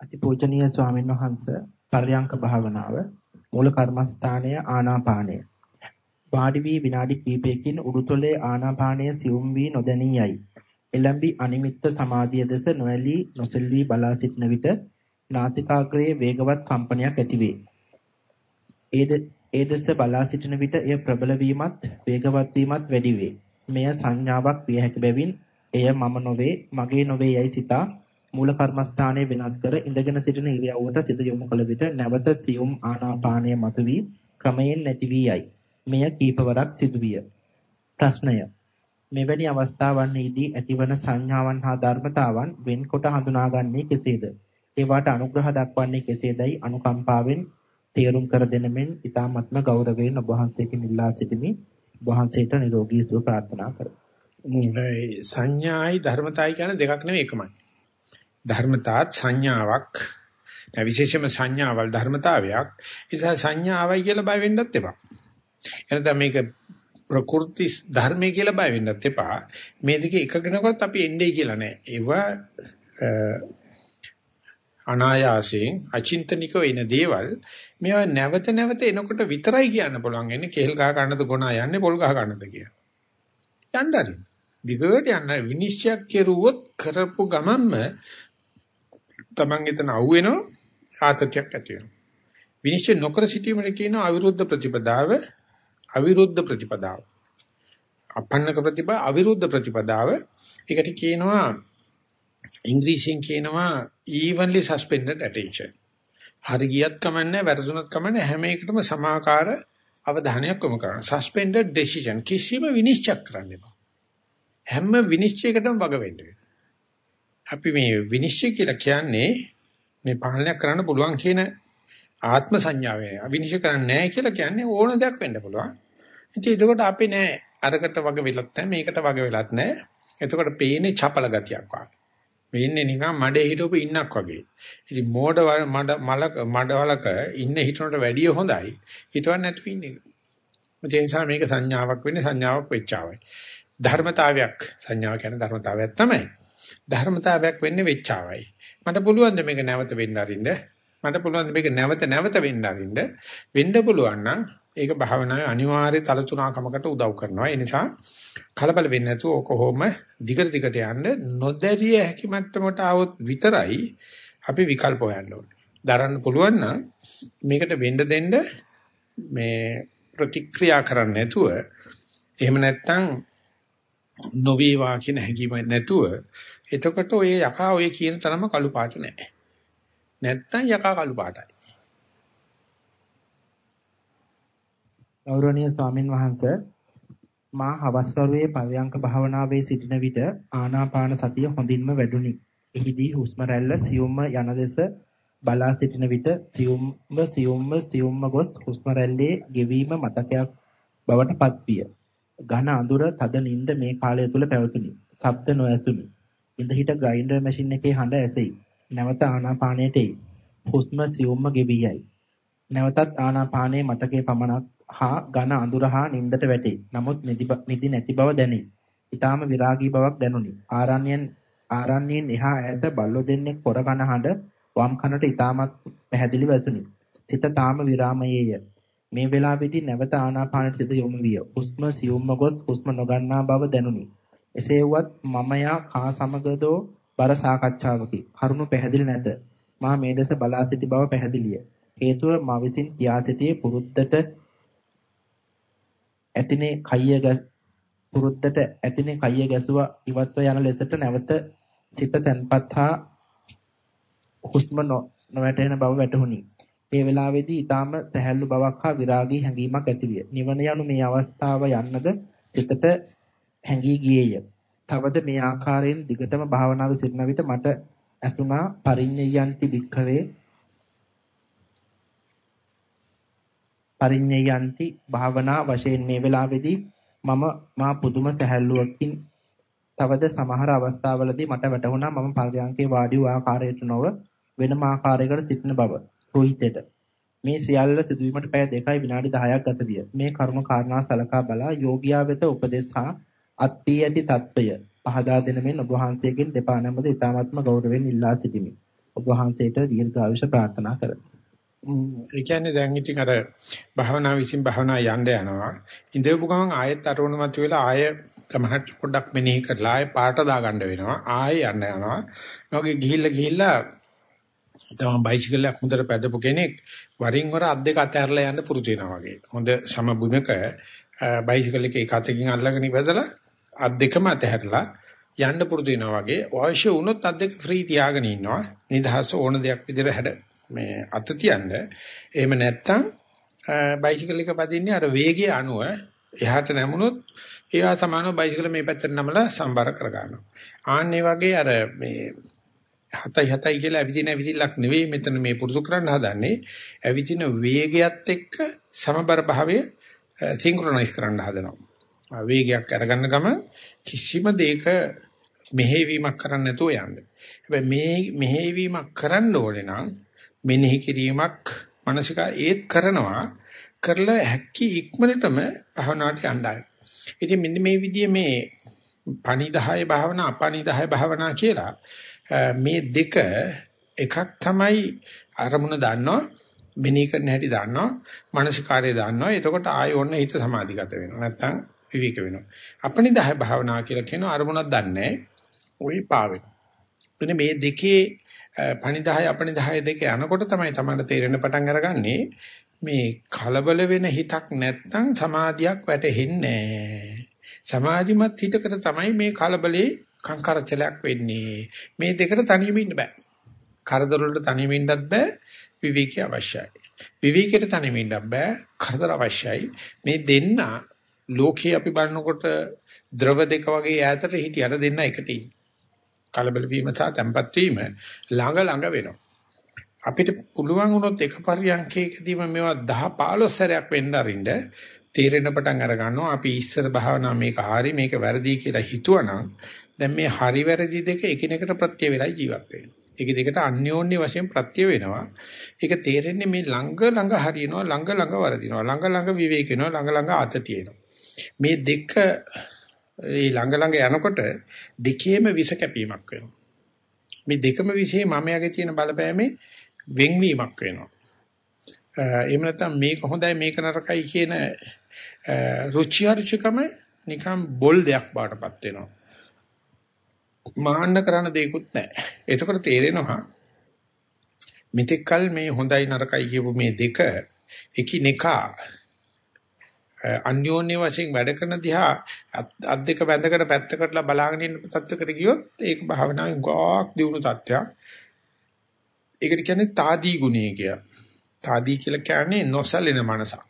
අතිපූජනීය ස්වාමීන් වහන්සේ පර්යංක භාවනාව මූල කර්මස්ථානය ආනාපානය. වාඩි වී විනාඩි කිහිපයකින් උඩුතොලේ ආනාපානය සියුම් වී නොදැනී යයි. එළඹි අනිමිත්ත සමාධිය දෙස නොඇලී නොසෙල්වී බලා සිටන විට නාසිකාග්‍රයේ වේගවත් කම්පනයක් ඇතිවේ. ඒ දෙස බලා සිටින විට එය ප්‍රබල වීමත් වේගවත් වීමත් වැඩි වේ. මෙය සංඥාවක් විය හැකි බැවින් එය මම නොවේ මගේ නොවේ යයි සිතා මූල කර්මස්ථානයේ වෙනස් කර ඉඳගෙන සිටින ඉරියව්වට සිත යොමු කළ විට නැවත සියුම් ආනාපානය මතුවී ක්‍රමයෙන් නැති වී යයි. මෙය කීපවරක් සිදුවිය. ප්‍රශ්නය මෙවැනි අවස්ථාවන්හිදී ඇතිවන සංඥාවන් හා ධර්මතාවන් වෙන්කොට හඳුනාගන්නේ කෙසේද? ඒවාට අනුග්‍රහ දක්වන්නේ කෙසේදයි අනුකම්පාවෙන් තේරුම් කර දෙන මෙන් ඊ타ත්ම ගෞරවයෙන් ඔබ වහන්සේගෙන් ඉල්ලා සිටිමි. ඔබ වහන්සේට නිරෝගී සුව ප්‍රාර්ථනා කරමි. සංඥායි ධර්මතාවයි කියන දෙකක් නෙවෙයි එකමයි. ධර්මතාත් සංඥාවක් විශේෂයෙන්ම සංඥාවල් ධර්මතාවයක්. ඒ නිසා සංඥාවයි කියලා බය වෙන්නත් එපා. එනතම මේක ප්‍රකෘති ධර්මයේ කියලා බය වෙන්නත් එපා. මේ දෙක එකගෙනකොත් අපි එන්නේ කියලා නෑ. ඒවා අනායාසයෙන් අචින්තනිකව එන දේවල් මේවා නැවත නැවත එනකොට විතරයි කියන්න පුළුවන්. එන්නේ කෙල් ගහ ගන්නද ගොනා යන්නේ පොල් ගහ ගන්නද කියලා. යන්න හරි. දිගට යන්න විනිශ්චය කෙරුවොත් කරපු ගමන්ම Taman එතන අහුවෙනවා ආතතියක් ඇති වෙනවා. විනිශ්චය නොකර සිටීමට කියන අවිරුද්ධ ප්‍රතිපදාව අවිරුද්ධ ප්‍රතිපදාව. අපන්නක ප්‍රතිපදාව අවිරුද්ධ ප්‍රතිපදාව. ඒකට කියනවා ඉංග්‍රීසියෙන් කියනවා evenly suspended attention. හරි ගියත් කමන්නේ වැරදුනත් කමන්නේ හැම එකටම සමාකාර අවධානයක් යොමු කරනවා. suspended decision කිසිම විනිශ්චය කරන්න එපා. හැම විනිශ්චයකටම වග වෙන්න අපි මේ විනිශ්චය කියලා කියන්නේ මේ පාලනය කරන්න පුළුවන් කියන ආත්ම සංඥාවේ අවිනිශ්චය කරන්නේ නැහැ කියලා කියන්නේ ඕන දෙයක් වෙන්න පුළුවන්. ඉතින් එතකොට අපි නෑ අරකට වග වෙලත් නැහැ මේකට වග වෙලත් නැහැ. එතකොට පේන්නේ චපල ගතියක් වගේ. වෙන්නේ නිකන් මඩේ හිටවපු ඉන්නක් වගේ. ඉතින් මෝඩ මඩ මලක මඩවලක ඉන්න හිටනට වැඩිය හොඳයි. හිටවන්න නැතුව ඉන්න එක. ඒ නිසා මේක සංඥාවක් වෙන්නේ සංඥාවක් වෙච්චාවයි. ධර්මතාවයක් සංඥාව කියන්නේ ධර්මතාවයක් තමයි. ධර්මතාවයක් වෙන්නේ වෙච්චාවයි. මට පුළුවන් ද මේක නැවත වෙන්න අරින්න? මට පුළුවන් ද මේක නැවත නැවත වෙන්න අරින්න? වෙන්න පුළුවන් නම් ඒක භාවනාවේ අනිවාර්ය තල තුනකමකට උදව් කරනවා. ඒ නිසා කලබල වෙන්නේ නැතුව ඕක කොහොම දිගට දිගට යන්න නොදැරිය හැකි මට්ටමට આવොත් විතරයි අපි විකල්ප හොයන්න ඕනේ. දරන්න පුළුවන් නම් මේකට වෙන්න දෙන්න මේ ප්‍රතික්‍රියා කරන්න නැතුව එහෙම නැත්නම් නොවේවා කියන හැඟීම නැතුව එතකොට ඔය යකා ඔය කියන තරම කළු පාට නැහැ. නැත්තම් යකා කළු පාටයි. ගෞරවනීය ස්වාමින් වහන්සේ මා හවස්වරුවේ පරයන්ක භාවනාවේ සිටින විට ආනාපාන සතිය හොඳින්ම වැඩුණි. එහිදී හුස්ම රැල්ල සියුම්ම යන දෙස බලා සිටින විට සියුම්ව සියුම්ව සියුම්ම ගොස් හුස්ම රැල්ලේ ගෙවීම මතකයක් බවට පත්විය. ඝන අඳුර තද නිින්ද මේ කාලය තුල පැවතුණි. ශබ්ද නොඇසුණි. ඉඳ හිට ග්‍රයින්ඩර් මැෂින් එකේ හඬ ඇසෙයි. නැවත ආනාපානයට එයි. හුස්ම සියුම්ම ගෙවී යයි. නැවතත් ආනාපානයේ මතකයේ පමණක් හා ඝන අඳුර හා නින්දට වැටේ. නමුත් නිදි නැති බව දැනේ. ඊටාම විරාගී බවක් දැනුනි. ආරණ්‍යයන් ආරණ්‍යයෙන් එහා ඈත බල්ලෝ දෙන්නෙක් පොර කන හඬ වම් කනට ඊටාමත් පැහැදිලිව ඇසුනි. සිත තාම විරාමයේය. මේ වෙලාවේදී නැවත ආනාපානට සිත යොමු විය. හුස්ම සියුම්ම ගොස් හුස්ම නොගන්නා බව දැනුනි. එසේ වුවත් මම යා කා සමගදෝ බර සාකච්ඡාවකි. කරුණු පැහැදිලි නැත. මා මේ දෙස බලා සිටි බව පැහැදිලිය. හේතුව මා විසින් කියා සිටියේ පුරුද්දට ඇතිනේ කයිය පුරුද්දට ඇතිනේ කයිය ගැසුවා ඉවත්ව යන ලෙසට නැවත සිත තැන්පත් හා හුස්ම නොවැටෙන බව වැටහුණි. ඒ වෙලාවේදී ඊටාම සැහැල්ලු බවක් හා විරාගී හැඟීමක් ඇතිවිය. නිවන යනු මේ අවස්ථාව යන්නද සිතට හැඟී ගියේය. තවද මේ ආකාරයෙන් දිගටම භාවනාවේ සිටින විට මට ඇසුණා පරිඤ්ඤයන්ති වික්ඛවේ පරිඤ්ඤයන්ති භාවනා වශයෙන් මේ වෙලාවේදී මම මා පුදුම සැහැල්ලුවකින් තවද සමහර අවස්ථාවලදී මට වැටහුණා. මම පරියන්කේ වාඩි වූ ආකාරයට නොව වෙනම ආකාරයකට සිටින බව. රෝහිතේට මේ සියල්ල සිදුවීමට පැය දෙකයි විනාඩි 10ක් ගත විය. මේ කර්ම කාරණා සලකා බලා යෝගියා වෙත උපදෙස් හා අත්පී ඇති తত্ত্বය පහදා දෙන මෙන් ඔබ වහන්සේගෙන් දෙපා නැමද ඊ타ත්ම ගෞරවයෙන් ඉල්ලා සිටිමි. ඔබ වහන්සේට දීර්ඝායුෂ ප්‍රාර්ථනා කරමි. ඒ කියන්නේ දැන් ඉතින් අර භාවනා විසින් භාවනා යන්න යනවා. ඉඳපු ගමන් ආයෙත් අරමුණ මත වෙලා ආයෙ තමහත් පොඩ්ඩක් මෙනෙහි කරලා ආයෙ පාට දා ගන්න වෙනවා. ආයෙ යන්න යනවා. ඔගේ ගිහිල්ලා ගිහිල්ලා තමන් බයිසිකලයක් හොඳට පැදපු කෙනෙක් වරින් වර අත් දෙක අතහැරලා යන්න පුරුදු වෙනවා වගේ. හොඳ සමබුනක බයිසිකල් එකේ එක අතකින් අල්ලගෙන ඉවදලා අත් දෙකම අතහැරලා යන්න පුරුදු වෙනවා වගේ අවශ්‍ය වුණොත් අත් දෙක ෆ්‍රී තියාගෙන ඉන්නවා. නිදහස ඕන දෙයක් විදිහට හැඩ මේ අත තියන්න. එහෙම නැත්තම් බයිසිකල් එක පදින්නේ අර වේගය අනුව එහාට නැමුණොත් ඒවා සමානව බයිසිකල මේ පැත්තට නමලා සම්බර කර ගන්නවා. ආන්නේ වගේ අර මේ හතයි හතයි කියලා ඇවිදින ඇවිදිල්ලක් නෙවෙයි මෙතන මේ පුරුදු කරන්න හදන්නේ. ඇවිදින වේගයත් එක්ක සමබර භාවය සින්ක්‍රොනයිස් කරන්න හදනවා. වේගයක් අරගන්න ගම කිසිම දෙයක මෙහෙවීමක් කරන්න නැතුව යන්න. හැබැයි මේ මෙහෙවීමක් කරන්න ඕනේ නම් මෙනෙහි කිරීමක් මානසික ඒත් කරනවා. කරලා හැකි ඉක්මනටම භවනාට යන්නයි. ඉතින් මෙන්න මේ විදිහේ මේ පණිදාය භාවනා අපණිදාය භාවනා කියලා මේ දෙක එකක් තමයි අරමුණ දන්නවා මෙනෙහි කරන හැටි දන්නවා මානසිකාර්යය දන්නවා. එතකොට ආයෙ ඔන්න හිත සමාධිගත වෙනවා. නැත්තම් විවේක වෙනවා. අපනිදාය භාවනා කියලා කියන අරමුණක් දන්නේ ওই පාවෙන එනේ මේ දෙකේ පනිදාය අපනිදාය දෙක යනකොට තමයි තමයි තේරෙන පටන් අරගන්නේ මේ කලබල වෙන හිතක් නැත්තම් සමාධියක් වැටෙන්නේ සමාධිමත් හිතකට තමයි මේ කලබලේ කංකරචලයක් වෙන්නේ. මේ දෙකට තනියම ඉන්න බෑ. කරදර වලට තනියම ඉන්නත් බෑ. විවේකී අවශ්‍යයි. විවේකයට තනියම ඉන්නත් බෑ. කරදර අවශ්‍යයි. මේ දෙන්න ලෝකේ අපි බලනකොට ද්‍රව දෙක වගේ ඈතට හිටියට දෙන්න එකට ඉන්නේ. කලබල වීම සහ තැම්පත් වීම ළඟ ළඟ වෙනවා. අපිට පුළුවන් වුණොත් එක පරියන්කේකදීම මේවා 10 15 සැරයක් වෙන්න අරින්න තේරෙන පටන් අර ගන්නවා අපි ඉස්සර භාවනා මේක හරි මේක වැරදි කියලා හිතුවනම් දැන් මේ හරි වැරදි දෙක එකිනෙකට ප්‍රත්‍ය වේලා ජීවත් වෙනවා. ඒක දෙකට අන්‍යෝන්‍ය වශයෙන් ප්‍රත්‍ය වෙනවා. ඒක තේරෙන්නේ මේ ළඟ ළඟ හරියනවා ළඟ ළඟ වරදිනවා ළඟ ළඟ විවේක වෙනවා ළඟ ළඟ ආතතියනවා. මේ දෙක ඒ ළඟ ළඟ යනකොට දෙකේම විස කැපීමක් වෙනවා. මේ දෙකම විශේෂ මමයාගේ තියෙන බලපෑමේ වෙන්වීමක් වෙනවා. එහෙම නැත්නම් මේක හොඳයි මේක නරකයි කියන රුචි අරුචිකම නිකන් බොල් දෙයක් බාටපත් වෙනවා. මාන්න කරන්න දෙයක්වත් නැහැ. එතකොට තේරෙනවා මෙතෙක් කල මේ හොඳයි නරකයි කියපු මේ දෙක එකිනෙකා අන්‍යෝන්‍ය වශයෙන් වැඩ කරන දිහා අත් දෙක බැඳගෙන පැත්තකටලා බලාගෙන ඉන්න තත්වයකට ගියොත් ඒක භාවනාවේ ගොක් දියුණු තත්ත්වයක්. ඒකට කියන්නේ తాදී ගුණය කියලා. తాදී කියලා කියන්නේ නොසලින මනසක්.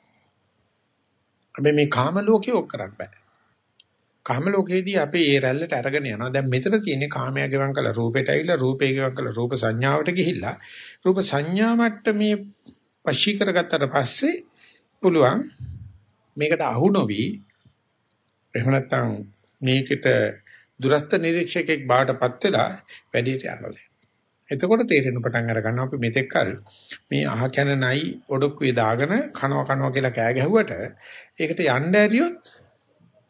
හැබැයි මේ කාම ලෝකේ ඔක් කරන්න බෑ. කාම ලෝකයේදී අපි ඒ රැල්ලට අරගෙන යනවා. දැන් මෙතන තියෙන්නේ කාමයේ ගෙවන් කළ රූපයට ඇවිල්ලා රූපේ ගෙවන් කළ රූප සංඥාවට ගිහිල්ලා රූප සංඥා මට්ටමේ වශී කරගත්තට පස්සේ පුළුවන් මේකට අහු නොවි. එහෙම නැත්නම් මේකට දුරස්ත නිරීක්ෂකෙක් බාටපත් වෙලා වැඩිට යනවා. එතකොට තේරෙන පටන් අර ගන්නවා අපි මෙතෙක් කල මේ අහ කැනනයි ඔඩොක්කුවේ දාගෙන කනවා කනවා කියලා කෑ ගැහුවට ඒකට යන්න ඇරියොත්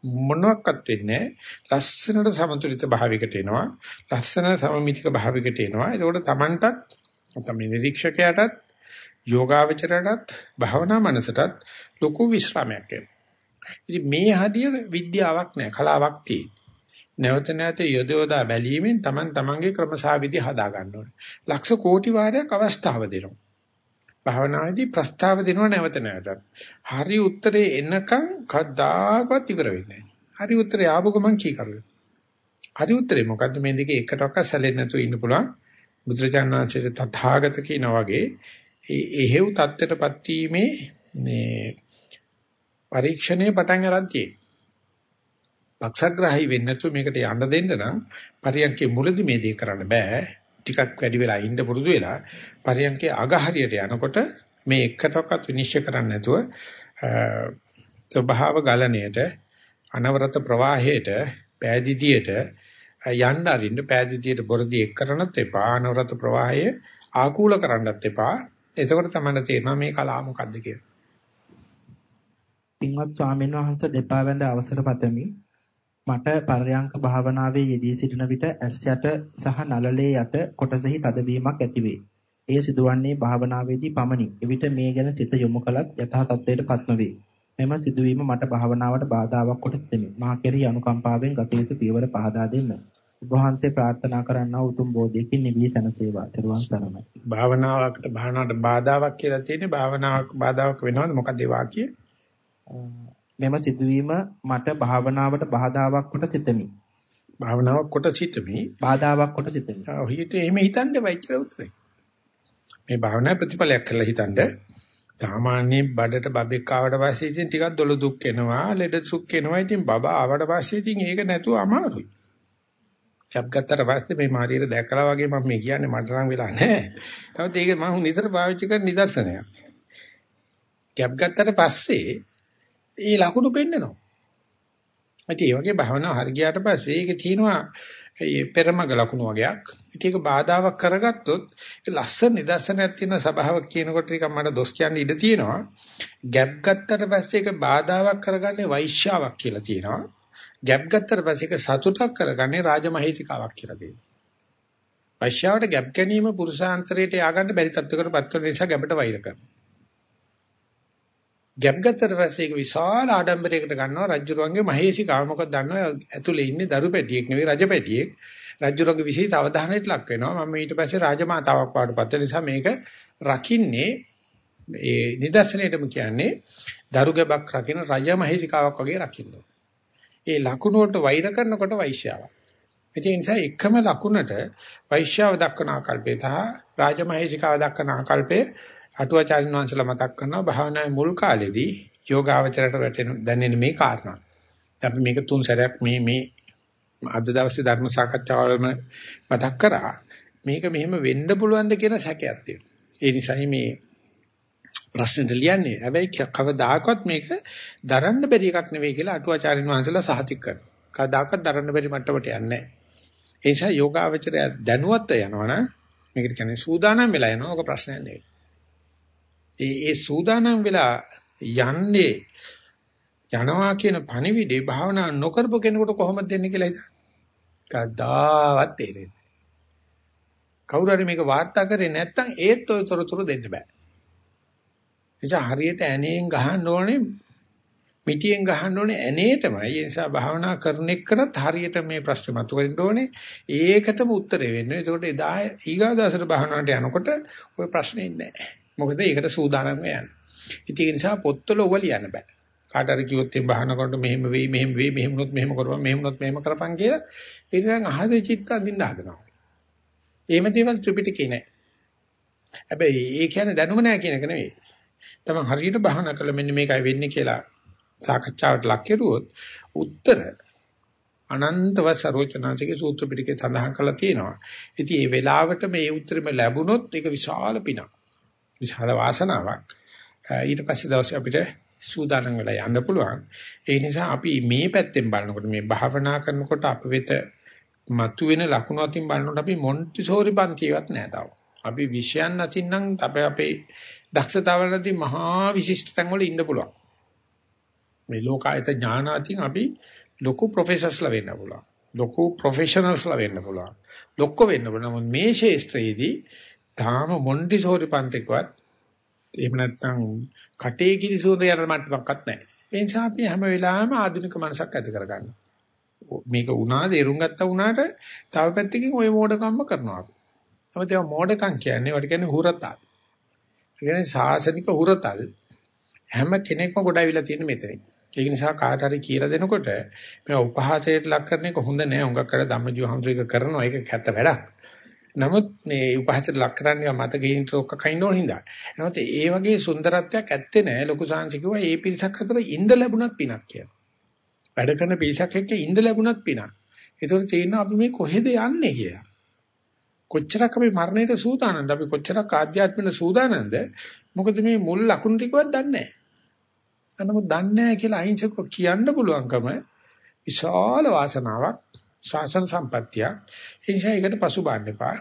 මොනවත් වෙන්නේ ලස්සනට සමතුලිත භාවයකට එනවා. ලස්සන සමමිතික භාවයකට එනවා. ඒකෝට Tamanටත් තමයි නිරීක්ෂකයාටත් යෝගාවචරයටත් භාවනා මනසටත් ලොකු විශ්‍රාමයක් එනවා ඉතින් මේ හදිය විද්‍යාවක් නෑ කලාවක් තියෙන නැවත නැවත යොදවලා බැලීමෙන් Taman Tamanගේ ක්‍රමසාවිදි හදා ගන්න ඕනේ. ලක්ෂ කෝටි වාරයක් අවස්ථාව දෙනවා. භාවනාවේදී ප්‍රස්තාව දෙනවා නැවත නැවතත්. හරි උත්තරේ එනකන් කද්දාකවත් ඉවර වෙන්නේ නැහැ. හරි උත්තරේ ආපු ගමන් කී කරුවේ. හරි උත්තරේ මොකද්ද මේ දෙකේ එකටවත් සැලෙන්නේ නැතුව ඉන්න පුළුවන්. බුදුරජාණන්සේ තථාගත කියනා වගේ ඒ එහෙව් தත්ත්වයටපත් වීමේ මේ පරීක්ෂණයේ පටන් ගන්න තියෙන්නේ. පක්ෂග්‍රාහී වෙන්නේ නැතුව මේකට යන්න දෙන්න නම් පරියන්කේ මුලදි මේ දේ කරන්න බෑ. ටිකක් වැඩි වෙලා ඉන්න පුරුදු වෙලා පරියන්කේ අගහරියට යනකොට මේ එකටවත් විනිශ්චය කරන්න නැතුව ස්වභාව ගලණයට අනවරත ප්‍රවාහයට පෑදිදියට යන්න අරින්න පෑදිදියට බොරදී එක් කරනත් එපා අනවරත ප්‍රවාහය ආකූල කරන්නත් එපා එතකොට තමයි තේරෙනවා මේ කලාව මොකද්ද කියලා. පින්වත් ස්වාමීන් වහන්සේ දෙපා වැඳ අවසර පතමි. මට පර්යංක භාවනාවේ යෙදී සිටින විට ඇස් යට සහ නළලේ යට කොටසෙහි තදවීමක් ඇතිවේ. එය සිදුවන්නේ භාවනාවේදී පමණි. එවිට මේ ගැන සිත යොමු කලත් යථා තත්ත්වයට පත් නොවේ. මෙම සිදුවීම මට භාවනාවට බාධාවක් කොට සිටිමි. මා කෙරෙහි අනුකම්පාවෙන් ගත යුතු පියවර පහදා දෙන්න. වහන්සේ ප්‍රාර්ථනා කරන්නා උතුම් බෝධියකින් නිවී සැනසේවා. ත්වන් සරණයි. භාවනාවකට භාවනාවට බාධාවක් කියලා තියෙන්නේ භාවනාවක් බාධාවක් වෙනවද මොකද ඒ වාක්‍යය? මෙම සිදුවීම මට භාවනාවට බාධාවක් කොට සිතමි. භාවනාවක් කොට සිතමි. බාධාවක් කොට සිතමි. හිතේ එහෙම හිතන්න බයිචර උත්තරේ. මේ භාවනා ප්‍රතිඵලයක් කියලා හිතනද සාමාන්‍ය බඩට බබෙක් ආවට පස්සේ ඉතින් ටිකක් දොළ දුක් එනවා, ලෙඩ සුක් එනවා. ඉතින් බබා ආවට පස්සේ ඉතින් ඒක නැතුව අමාරුයි. කැප් ගත්තට පස්සේ මේ මාරියට දැකලා වගේ මම මේ කියන්නේ මට නම් වෙලා නැහැ. නමුත් ඒක මම නිතර පාවිච්චි කරන නිදර්ශනයක්. කැප් ගත්තට පස්සේ ඒ ලකුණු පෙන්නනවා. ඉතින් ඒ වගේ භවනා හරි ගියාට පස්සේ ඒකේ තියෙනවා මේ පෙරමග ලකුණු වගේක්. ඉතින් ඒක බාධාවක් කරගත්තොත් ඒ ලස්සන නිදර්ශනයක් තියෙන සබාවක් කියනකොට ටිකක් මට දොස් කියන්න ඉඩ තියෙනවා. ගැප් ගත්තට පස්සේ ඒක බාධාවක් කරගන්නේ වෛශ්‍යාවක් කියලා තියෙනවා. ගැප් ගත්තට පස්සේ ඒක සතුටක් කරගන්නේ රාජමහේසිකාවක් කියලා තියෙනවා. වෛශ්‍යාවට ගැප් ගැනීම පුරුෂාන්තරයට ය아가න්න බැරි තත්ත්වයකටපත් කරන නිසා ගැබට වෛර කරනවා. ගැප් ගත්තට පස්සේ ඒක විශාල ආඩම්බරයකට ගන්නවා රජුරුවන්ගේ මහේසිකාව මොකද දන්නව ඇතුලේ ඉන්නේ දරු පැටියෙක් නෙවෙයි රජ පැටියෙක් රජුරුවන්ගේ විශේෂ අවධානයට ලක් වෙනවා මම ඊට පස්සේ රාජමාතාවක් වඩපත් නිසා මේක රකින්නේ ඒ නිදර්ශනයටම කියන්නේ දරු ගැබක් රකින්න රජ මහේසිකාවක් වගේ රකින්න ඒ ලකුණ වලට වෛර කරනකොට වෛශ්‍යාවක් ඒ නිසා එකම ලකුණට වෛශ්‍යාව දක්වන ආකල්පය සහ රාජමහේසිකාව දක්වන ආකල්පය අටුවාචාරින් වංශලා මතක් කරනවා භාවනාවේ මුල් කාලෙදී යෝගාවචරයට වැටෙන දැනෙන මේ කාරණා. අපි මේක තුන් සැරයක් මේ මේ අද දවසේ ධර්ම සාකච්ඡාවලම මතක් කරා. මේක මෙහෙම වෙන්න පුළුවන්ද කියන සැකයක් තියෙනවා. ඒ නිසායි මේ ප්‍රශ්නෙට ලියන්නේ. හැබැයි කවදාකවත් මේක දරන්න බැරි එකක් නෙවෙයි කියලා අටුවාචාරින් වංශලා සහතික කරනවා. කවදාකවත් දරන්න බැරි මට්ටමට යන්නේ නැහැ. ඒ නිසා යෝගාවචරය දැනුවත් යනවනම් මේකට කියන්නේ සූදානම් වෙලා යනවා. ඔක ප්‍රශ්නයක් නෙවෙයි. ඒ ඒ සූදානම් වෙලා යන්නේ යනවා කියන පණිවිඩේ භාවනා නොකරපු කෙනෙකුට කොහොමද දෙන්නේ කියලා හිතන්න. කවදාවත් තේරෙන්නේ කවුරු හරි මේක වාර්තා කරේ නැත්නම් ඒත් ඔය තොරතුරු දෙන්න බෑ. එනිසා හරියට ඇණේන් ගහන්න ඕනේ මිටියෙන් ගහන්න ඕනේ ඇනේටමයි. ඒ නිසා භාවනා කරන එක්කනත් හරියට මේ ප්‍රශ්නේ මතුවෙන්න ඕනේ. ඒකටම උත්තරේ වෙන්න. ඒකට එදා ඊගාදාසට භාවනාවට යනකොට ওই ප්‍රශ්නේ ඉන්නේ නැහැ. මොකද ඒකට සූදානම් වෙන්නේ. ඉතින් ඒ නිසා පොත්වල ඔව ලියන්න බෑ. කාට හරි කිව්වොත් ඒ බහන කරනකොට මෙහෙම වෙයි මෙහෙම වෙයි මෙහෙම වුණොත් මෙහෙම කරපන් මෙහෙම වුණොත් මෙහෙම කරපන් කියලා ඒ නිකන් අහසේ චිත්ත අඳින්න හදනවා. එහෙම දේවල් ත්‍රිපිටකේ නෑ. හැබැයි ඒ කියන්නේ දැනුම නෑ කියන එක නෙවෙයි. තමන් හරියට බහන කළ මෙන්න මේකයි වෙන්නේ කියලා සාකච්ඡාවට ලක් කෙරුවොත් උත්තර අනන්තව සරෝචනාංශිකේ සූත්‍ර පිටකේ සඳහන් කරලා තියෙනවා. ඉතින් මේ වෙලාවට මේ උත්තරෙම ලැබුණොත් ඒක විශාල පිනක්. විශාල වාසනාවක්. ඊට පස්සේ දවසේ අපිට සූදානම් වෙලා යන්න පුළුවන්. ඒ නිසා අපි මේ පැත්තෙන් බලනකොට මේ භාවනා කරනකොට අප වෙත මතුවෙන ලකුණු අතින් බලනකොට අපි මොන්ටිසෝරි පන්තියවත් නෑ තාම. අපි විෂයන් අතින් නම් අපේ අපේ දක්ෂතාවල නැති මහා විශිෂ්ට තැන් වල ඉන්න පුළුවන්. මේ ලෝකායත ඥාන අතින් අපි ලොකු ප්‍රොෆෙසර්ස්ලා වෙන්න පුළුවන්. ලොකු ප්‍රොෆෙෂනල්ස්ලා වෙන්න පුළුවන්. ලොක්ක වෙන්න පුළුවන්. මේ ශේෂ්ත්‍රයේදී තාම මොන්ටිසෝරි පන්තිකවත් එහෙම නැත්නම් කටේ කිරි සුවඳ යන මට්ටමක්වත් නැහැ. ඒ නිසා අපි හැම වෙලාවෙම ආධුනික මනසක් ඇති කරගන්නවා. මේක වුණා දේරුම් ගත්තා වුණාට තව පැත්තකින් ওই මෝඩකම්ම කරනවා. තමයි ඒවා මෝඩකම් කියන්නේ වට කියන්නේ හුරතල්. ඒ කියන්නේ සාසනික හුරතල් හැම කෙනෙක්ම ගොඩාවිලා තියෙන මෙතනින්. ඒක නිසා කාට හරි කියලා දෙනකොට මේ උපහාසයට ලක් කරන එක හොඳ නෑ. උඟක් කර ධම්මජීව හඳුරික කරනවා. ඒක කැත්ත වැඩක්. නමුත් මේ උපහාසයට ලක් කරන්නේ මත ගේන ඔක්ක කයින් ඕන හින්දා. නමුත් ඒ වගේ සුන්දරත්වයක් ඇත්තේ නෑ. ලොකු සාංශ කිව්වා මේ පිරිසක් අතර ඉඳ ලැබුණත් පිනක් කියලා. වැඩ කරන පිරිසක් එක්ක ඉඳ ලැබුණත් පිනක්. ඒතකොට තේිනවා අපි මේ කොහෙද යන්නේ කියලා. කොච්චරක් අපි මරණයට සූදානම්ද අපි කොච්චරක් ආධ්‍යාත්මික සූදානම්ද මොකද මේ මුල් ලකුණු ටිකවත් දන්නේ නැහැ. නමුත් දන්නේ නැහැ කියලා අහිංසක කියන්න පුළුවන්කම විශාල වාසනාවක් ශාසන සම්පත්තියක්. ඒ නිසා ඒකට පසුබාන්න එපා.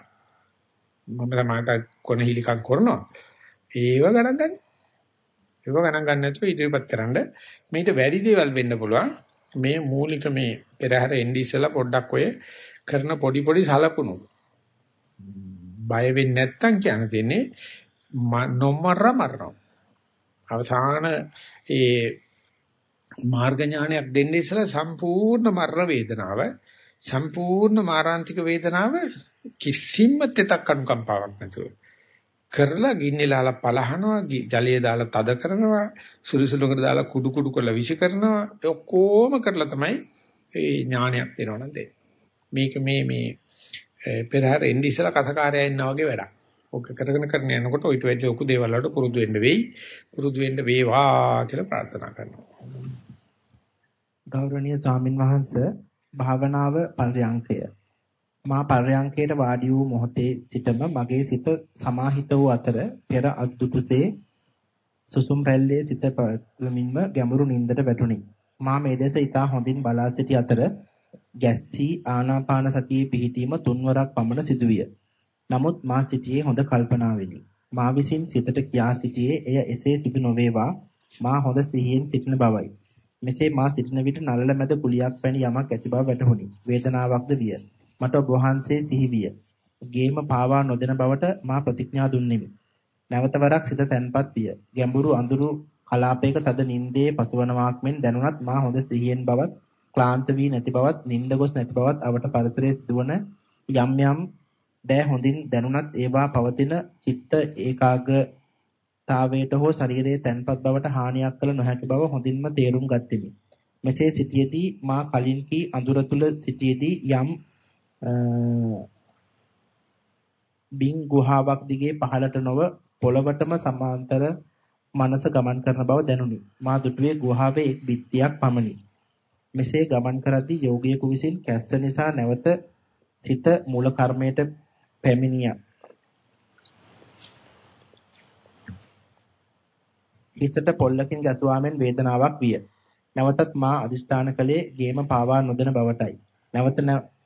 මම තමයි කොනහිලිකම් කරනවා. ඒව ගණන් ගන්න. ඒව ගණන් ගන්න නැතුව ඉදිරිපත් කරන්න මේට වැඩි දේවල් වෙන්න පුළුවන්. මේ මූලික මේ පෙරහැර එන්නේ ඉස්සලා පොඩ්ඩක් ඔය කරන පොඩි පොඩි සලකුණු. බය වෙන්නේ නැත්තම් කියන්න තියෙන්නේ නොමර මරනවා. අවසාන ඒ මාර්ග ඥානයක් දෙන්න ඉස්සලා සම්පූර්ණ මරණ වේදනාව සම්පූර්ණ මාරාන්තික වේදනාව කිසිම තෙතක් අනුකම්පාවක් නැතුව කරලා ගින්නේලාලා පලහනවා ජලයේ දාලා තද කරනවා සුළුසුළුකට දාලා කුඩු කුඩු කරලා විශ් කරනවා ඔක්කොම කරලා තමයි ඒ ඥානයක් දෙනවනම් දෙන්නේ මේක මේ මේ පෙරහැර එන්නේ ඉස්සලා කథකාරයා ඉන්නා වගේ වැඩක් ඔක කරගෙන කරගෙන යනකොට ඔයිට වැඩි ලොකු දේවල් වලට පුරුදු වෙන්න වෙයි. පුරුදු වෙන්න වේවා කියලා ප්‍රාර්ථනා කරනවා. ගෞරවනීය ස්වාමින් වහන්සේ භාවනාව පර්යංකය මා පර්යංකයට වාඩි වූ මොහොතේ සිටම මගේ සිත සමාහිත වූ අතර පෙර අද්දුටුසේ සුසුම් රැල්ලේ සිත පවත්වමින්ම ගැඹුරු නින්දට වැටුණි. මා මේ දෙස ඊට හොඳින් බලා සිටි අතර ගැස්සී ආනාපාන සතියේ පිහිටීම තුන්වරක් පමණ සිදුවිය. නමුත් මා සිටියේ හොඳ කල්පනාවෙනි. මා විසින් සිතට කියා සිටියේ එය එසේ සිදු නොවේවා මා හොඳ සිහියෙන් සිටින බවයි. මෙසේ මා සිටින විට නළල මැද කුලියක් වැනි යමක් ඇති බව වැටහුණි. වේදනාවක්ද විය. මට ඔබ වහන්සේ සිහි විය. ගේම පාවා නොදෙන බවට මා ප්‍රතිඥා දුන්නෙමි. නැවත වරක් සිත තැන්පත් විය. ගැඹුරු අඳුරු කලාපයක තද නින්දේ පසුවනවාක් මෙන් දැනුණත් මා හොඳ සිහියෙන් බවත් ක්ලාන්ත වී නැති බවත් නින්ද ගොස් නැති බවත් අවට පරතරයේ සිදුවන යම් යම් දෑ හොඳින් දැනුණත් ඒවා පවතින චිත්ත ඒකාග්‍රතාවයට හෝ ශරීරයේ තැන්පත් බවට හානියක් කළ නොහැකි බව හොඳින්ම තේරුම් ගත්ෙමි. මෙසේ සිටියේදී මා කලින් කී අඳුර තුල සිටියේදී යම් බින් ගුහාවක් දිගේ පහළට නොව පොළවටම සමාන්තර මනස ගමන් කරන බව දැනුනි. මා දුටුවේ ගුහාවේ එක් බිත්තියක් පමණි. මෙසේ ගමන් කරද්දී යෝගියෙකු විසින් කැස්ස නිසා නැවත සිත මූල කර්මයට පැමිණියා. හිසට පොල්ලකින් ගැසුවාමෙන් වේදනාවක් විය. නැවතත් මා අදිස්ථාන කළේ ගේම පාවා නොදෙන බවටයි. නැවත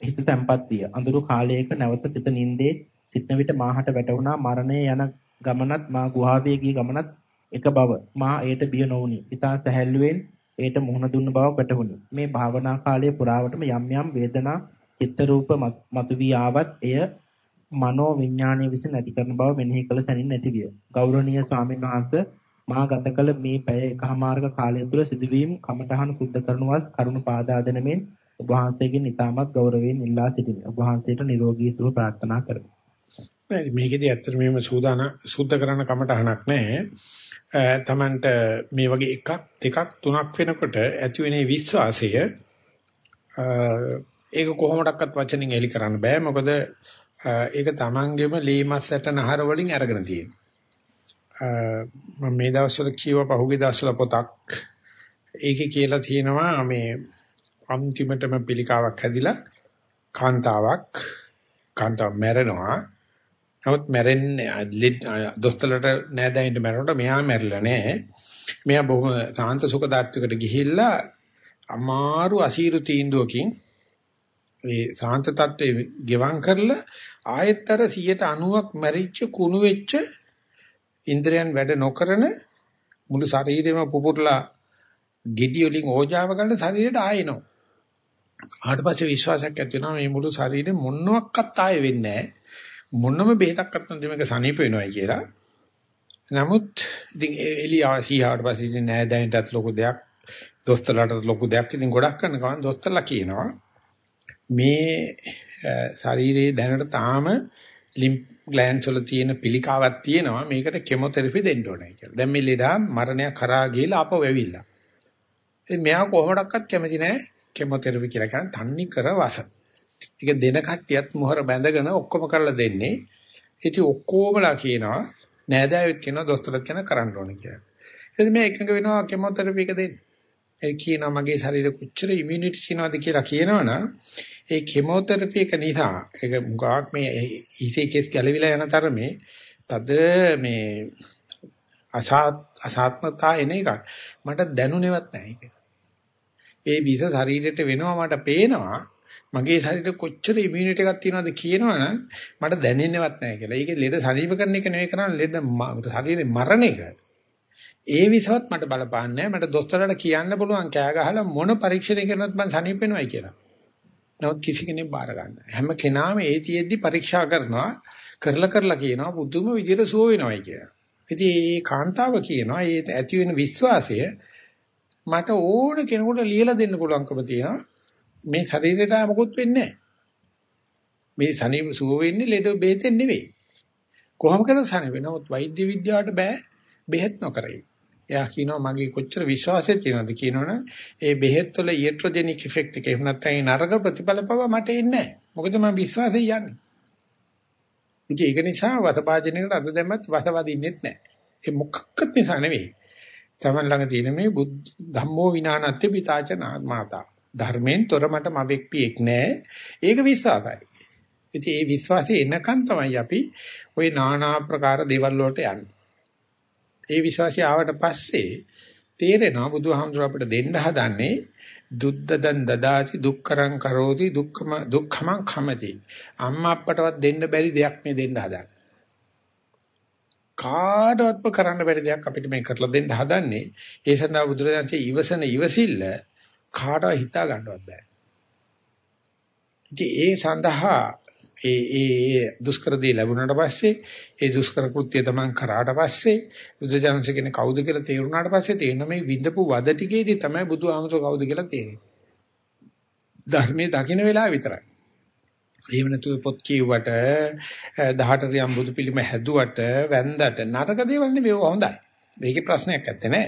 හිත තැම්පත් විය. අඳුරු කාලයක නැවත සිත නින්දේ සිටන විට මාහට වැටුණා මරණය යන ගමනත් මා ගුහාවේ ගිය ගමනත් එක බව. මා ඒට බිය නොවුනි. ඊතා සැහැල්ලුවෙන් ඒට මුහුණ දුන්න බව වැටහුණි. මේ භාවනා කාලයේ පුරාවටම යම් යම් වේදනා චිත්ත රූප මතුවී ආවත් එය මනෝ විඥානයේ විසින් නැති කරන බව මෙනෙහි කළ සැනින් නැතිවිය. ගෞරවනීය ස්වාමීන් වහන්සේ මා ගත කළ මේ පැය එකහමාරක කාලය තුළ සිදුවීම් කමඨහන සුද්ධ කරනවස් කරුණ පාදා දෙනමින් ඔබ වහන්සේගෙන් ඉතාමත් ගෞරවයෙන් ඉල්ලා සිටිමි. ඔබ වහන්සේට නිරෝගී සුව ප්‍රාර්ථනා කරමි. මේකෙදි ඇත්තට මේව සූදාන සුද්ධ කරන කමටහනක් නැහැ. තමන්ට මේ වගේ එකක් දෙකක් තුනක් වෙනකොට ඇති වෙන විශ්වාසය ඒක කොහොමඩක්වත් වචනින් එලි කරන්න බෑ. මොකද ඒක තමන්ගෙම ලීමස්සට නහර වලින් අරගෙන තියෙනවා. මම මේ දවස්වල කියව පහුගිය දවස්වල පොතක් ඒකේ කියලා තියෙනවා මේ අන්තිමටම පිළිකාවක් හැදිලා කාන්තාවක් කාන්තාව මැරෙනවා. නමුත් මැරෙන්නේ දොස්තරලට නෑදෑයින්ට මැරෙනකොට මෙහා මැරිලා නෑ. මෙයා බොහොම සාන්ත සුඛදාත්වයකට ගිහිල්ලා අමාරු අසීරු තීන්දුවකින් ඒ සාන්ත තත්ත්වේ ගෙවම් කරලා ආයෙත්තර 190ක් මැරිච්ච කුණු වෙච්ච ඉන්ද්‍රයන් වැඩ නොකරන මුළු ශරීරෙම පුපුරලා gedi වලින් ඕජාව ගන්න ශරීරයට ආයෙනවා. ආට පස්සේ විශ්වාසයක් ඇති වෙනවා මේ මුළු ශරීරෙ මොනවත් ආයෙ වෙන්නේ නැහැ. මොනම බෙහෙතක්වත් නැති මේක සනීප වෙනවයි කියලා. නමුත් ඉතින් එළියා සීහාට පස්සේ නෑ දැනටත් ලොකු දෙයක් දොස්තරලාට ලොකු දෙයක් ඉතින් ගොඩක් කරන ගමන් දොස්තරලා කියනවා මේ ශරීරයේ දැනට තාම ලිම්ප් ග්ලෑන්ඩ්ස් වල තියෙන පිළිකාවක් තියෙනවා මේකට කෙමොതെරපි දෙන්න ඕනේ කියලා. දැන් මේ ලෙඩා මරණයක් කරා ගිහලා ආපහු ඇවිල්ලා. ඉතින් මෙයා කොහොමඩක්වත් කැමති නැහැ කෙමොതെරපි කියලා කියන තන්නේ කර වස. ඒක දෙන කට්ටියත් මොහර බැඳගෙන ඔක්කොම කරලා දෙන්නේ. ඉතින් ඔක්කොමලා කියනවා නෑදෑයොත් කියනවා දොස්තරත් කියන කරන්න ඕනේ කියලා. ඉතින් මේ එකඟ වෙනවා කෙමොതെරපි එක දෙන්න. ඒ කියනවා මගේ ශරීරෙ කොච්චර ඉමුනිටි තියනවද කියලා කියනවනම් ඒ කිමෝതെරපි එක නිසා ඒක මුගාවක් මේ ඉසේ කෙස් ගැලවිලා යන තරමේ තද මේ අසාත් අසාත්මතා එන එක මට දැනුනේවත් නැහැ ඒක. ඒ විස ශරීරයට වෙනවා මට පේනවා මගේ ශරීරෙ කොච්චර ඉමුනිටි එකක් තියෙනවද කියනවනම් මට දැනෙන්නේවත් නැහැ කියලා. ඒකේ ලෙඩ සනීප කරන එක නෙවෙයි කරන්නේ ලෙඩ ශරීරේ මරණ එක. ඒ විසවත් මට බලපාන්නේ මට දොස්තරට කියන්න පුළුවන් කෑ ගහලා මොන පරීක්ෂණ කරනත් මම සනීප වෙනවයි කියලා. නමුත් කිසි කෙනෙක් බාර ගන්න. හැම කෙනාම ඒ තියෙද්දි පරීක්ෂා කරනවා කරලා කරලා කියනවා බුදුම විදියට සුව වෙනවයි කියලා. ඉතින් මේ කාන්තාව කියනවා ඒ ඇති වෙන විශ්වාසය මට ඕන කෙනෙකුට ලියලා දෙන්න පුළුවන්කම තියෙනවා. මේ ශරීරයට මොකුත් වෙන්නේ මේ සනීප සුව වෙන්නේ ලෙඩ බෙහෙතෙන් නෙවෙයි. කොහොම කරන සනීප නමුත් වෛද්‍ය විද්‍යාවට බෑ බෙහෙත් නොකරයි. එයා කියනවා මගේ කොච්චර විශ්වාසය තියෙනවද කියනවනම් ඒ බෙහෙත් වල ඊට්‍රොජෙනික් ඉෆෙක්ට් එක එහෙම නැත්නම් ඒ නරක ප්‍රතිඵල පව මට එන්නේ නැහැ. මොකද මම විශ්වාසයෙන් යන්නේ. ඉතින් ඒක නිසා වසභාජනයකට අද දැම්මත් වසවදින්නෙත් නැහැ. ඒ මොකක්වත් නිසා නෙවෙයි. තමන් ළඟ තියෙන මේ බුද්ධ ධම්මෝ විනානත්ති පිතාච මාතා. ධර්මයෙන් තොර මට මවෙක් පියෙක් නැහැ. ඒක විශ්වාසයි. ඉතින් ඒ විශ්වාසය එනකන් තමයි අපි ওই নানা ආකාර දේවල් වලට යන්නේ. ඒ විශ්වාසය ආවට පස්සේ තේරෙනවා බුදුහාමුදුර අපිට දෙන්න හදන්නේ දුද්දදන් දදාති දුක්කරං කරෝති දුක්ඛම දුක්ඛමං khමති අම්මා අප්පටවත් දෙන්න බැරි දෙයක් මේ දෙන්න හදන්නේ කාටවත් කරන්න බැරි දෙයක් අපිට මේ කරලා දෙන්න හදන්නේ ඒ සඳහා බුදුරජාන්සේ ඉවසන ඉවසිල්ල කාටවත් හිතා ගන්නවත් බෑ ඉතින් ඒ සඳහා ඒ ඒ දුෂ්කර දේ ලැබුණාට පස්සේ ඒ දුෂ්කර කෘත්‍ය තමන් කරාට පස්සේ බුදුජානක කියන්නේ කවුද කියලා තේරුණාට පස්සේ තේරෙන මේ විඳපු වද ටිකේදී තමයි බුදු ආමතුරු කවුද කියලා තේරෙන්නේ. ධර්මයේ දකින්න වෙලාව විතරයි. එහෙම නැතුව පොත් කියුවට 18 රියම් බුදු පිළිම හැදුවට වැන්දට නරක දේවල් නෙවෙයි හොඳයි. මේකේ ප්‍රශ්නයක් නැත්තේ නෑ.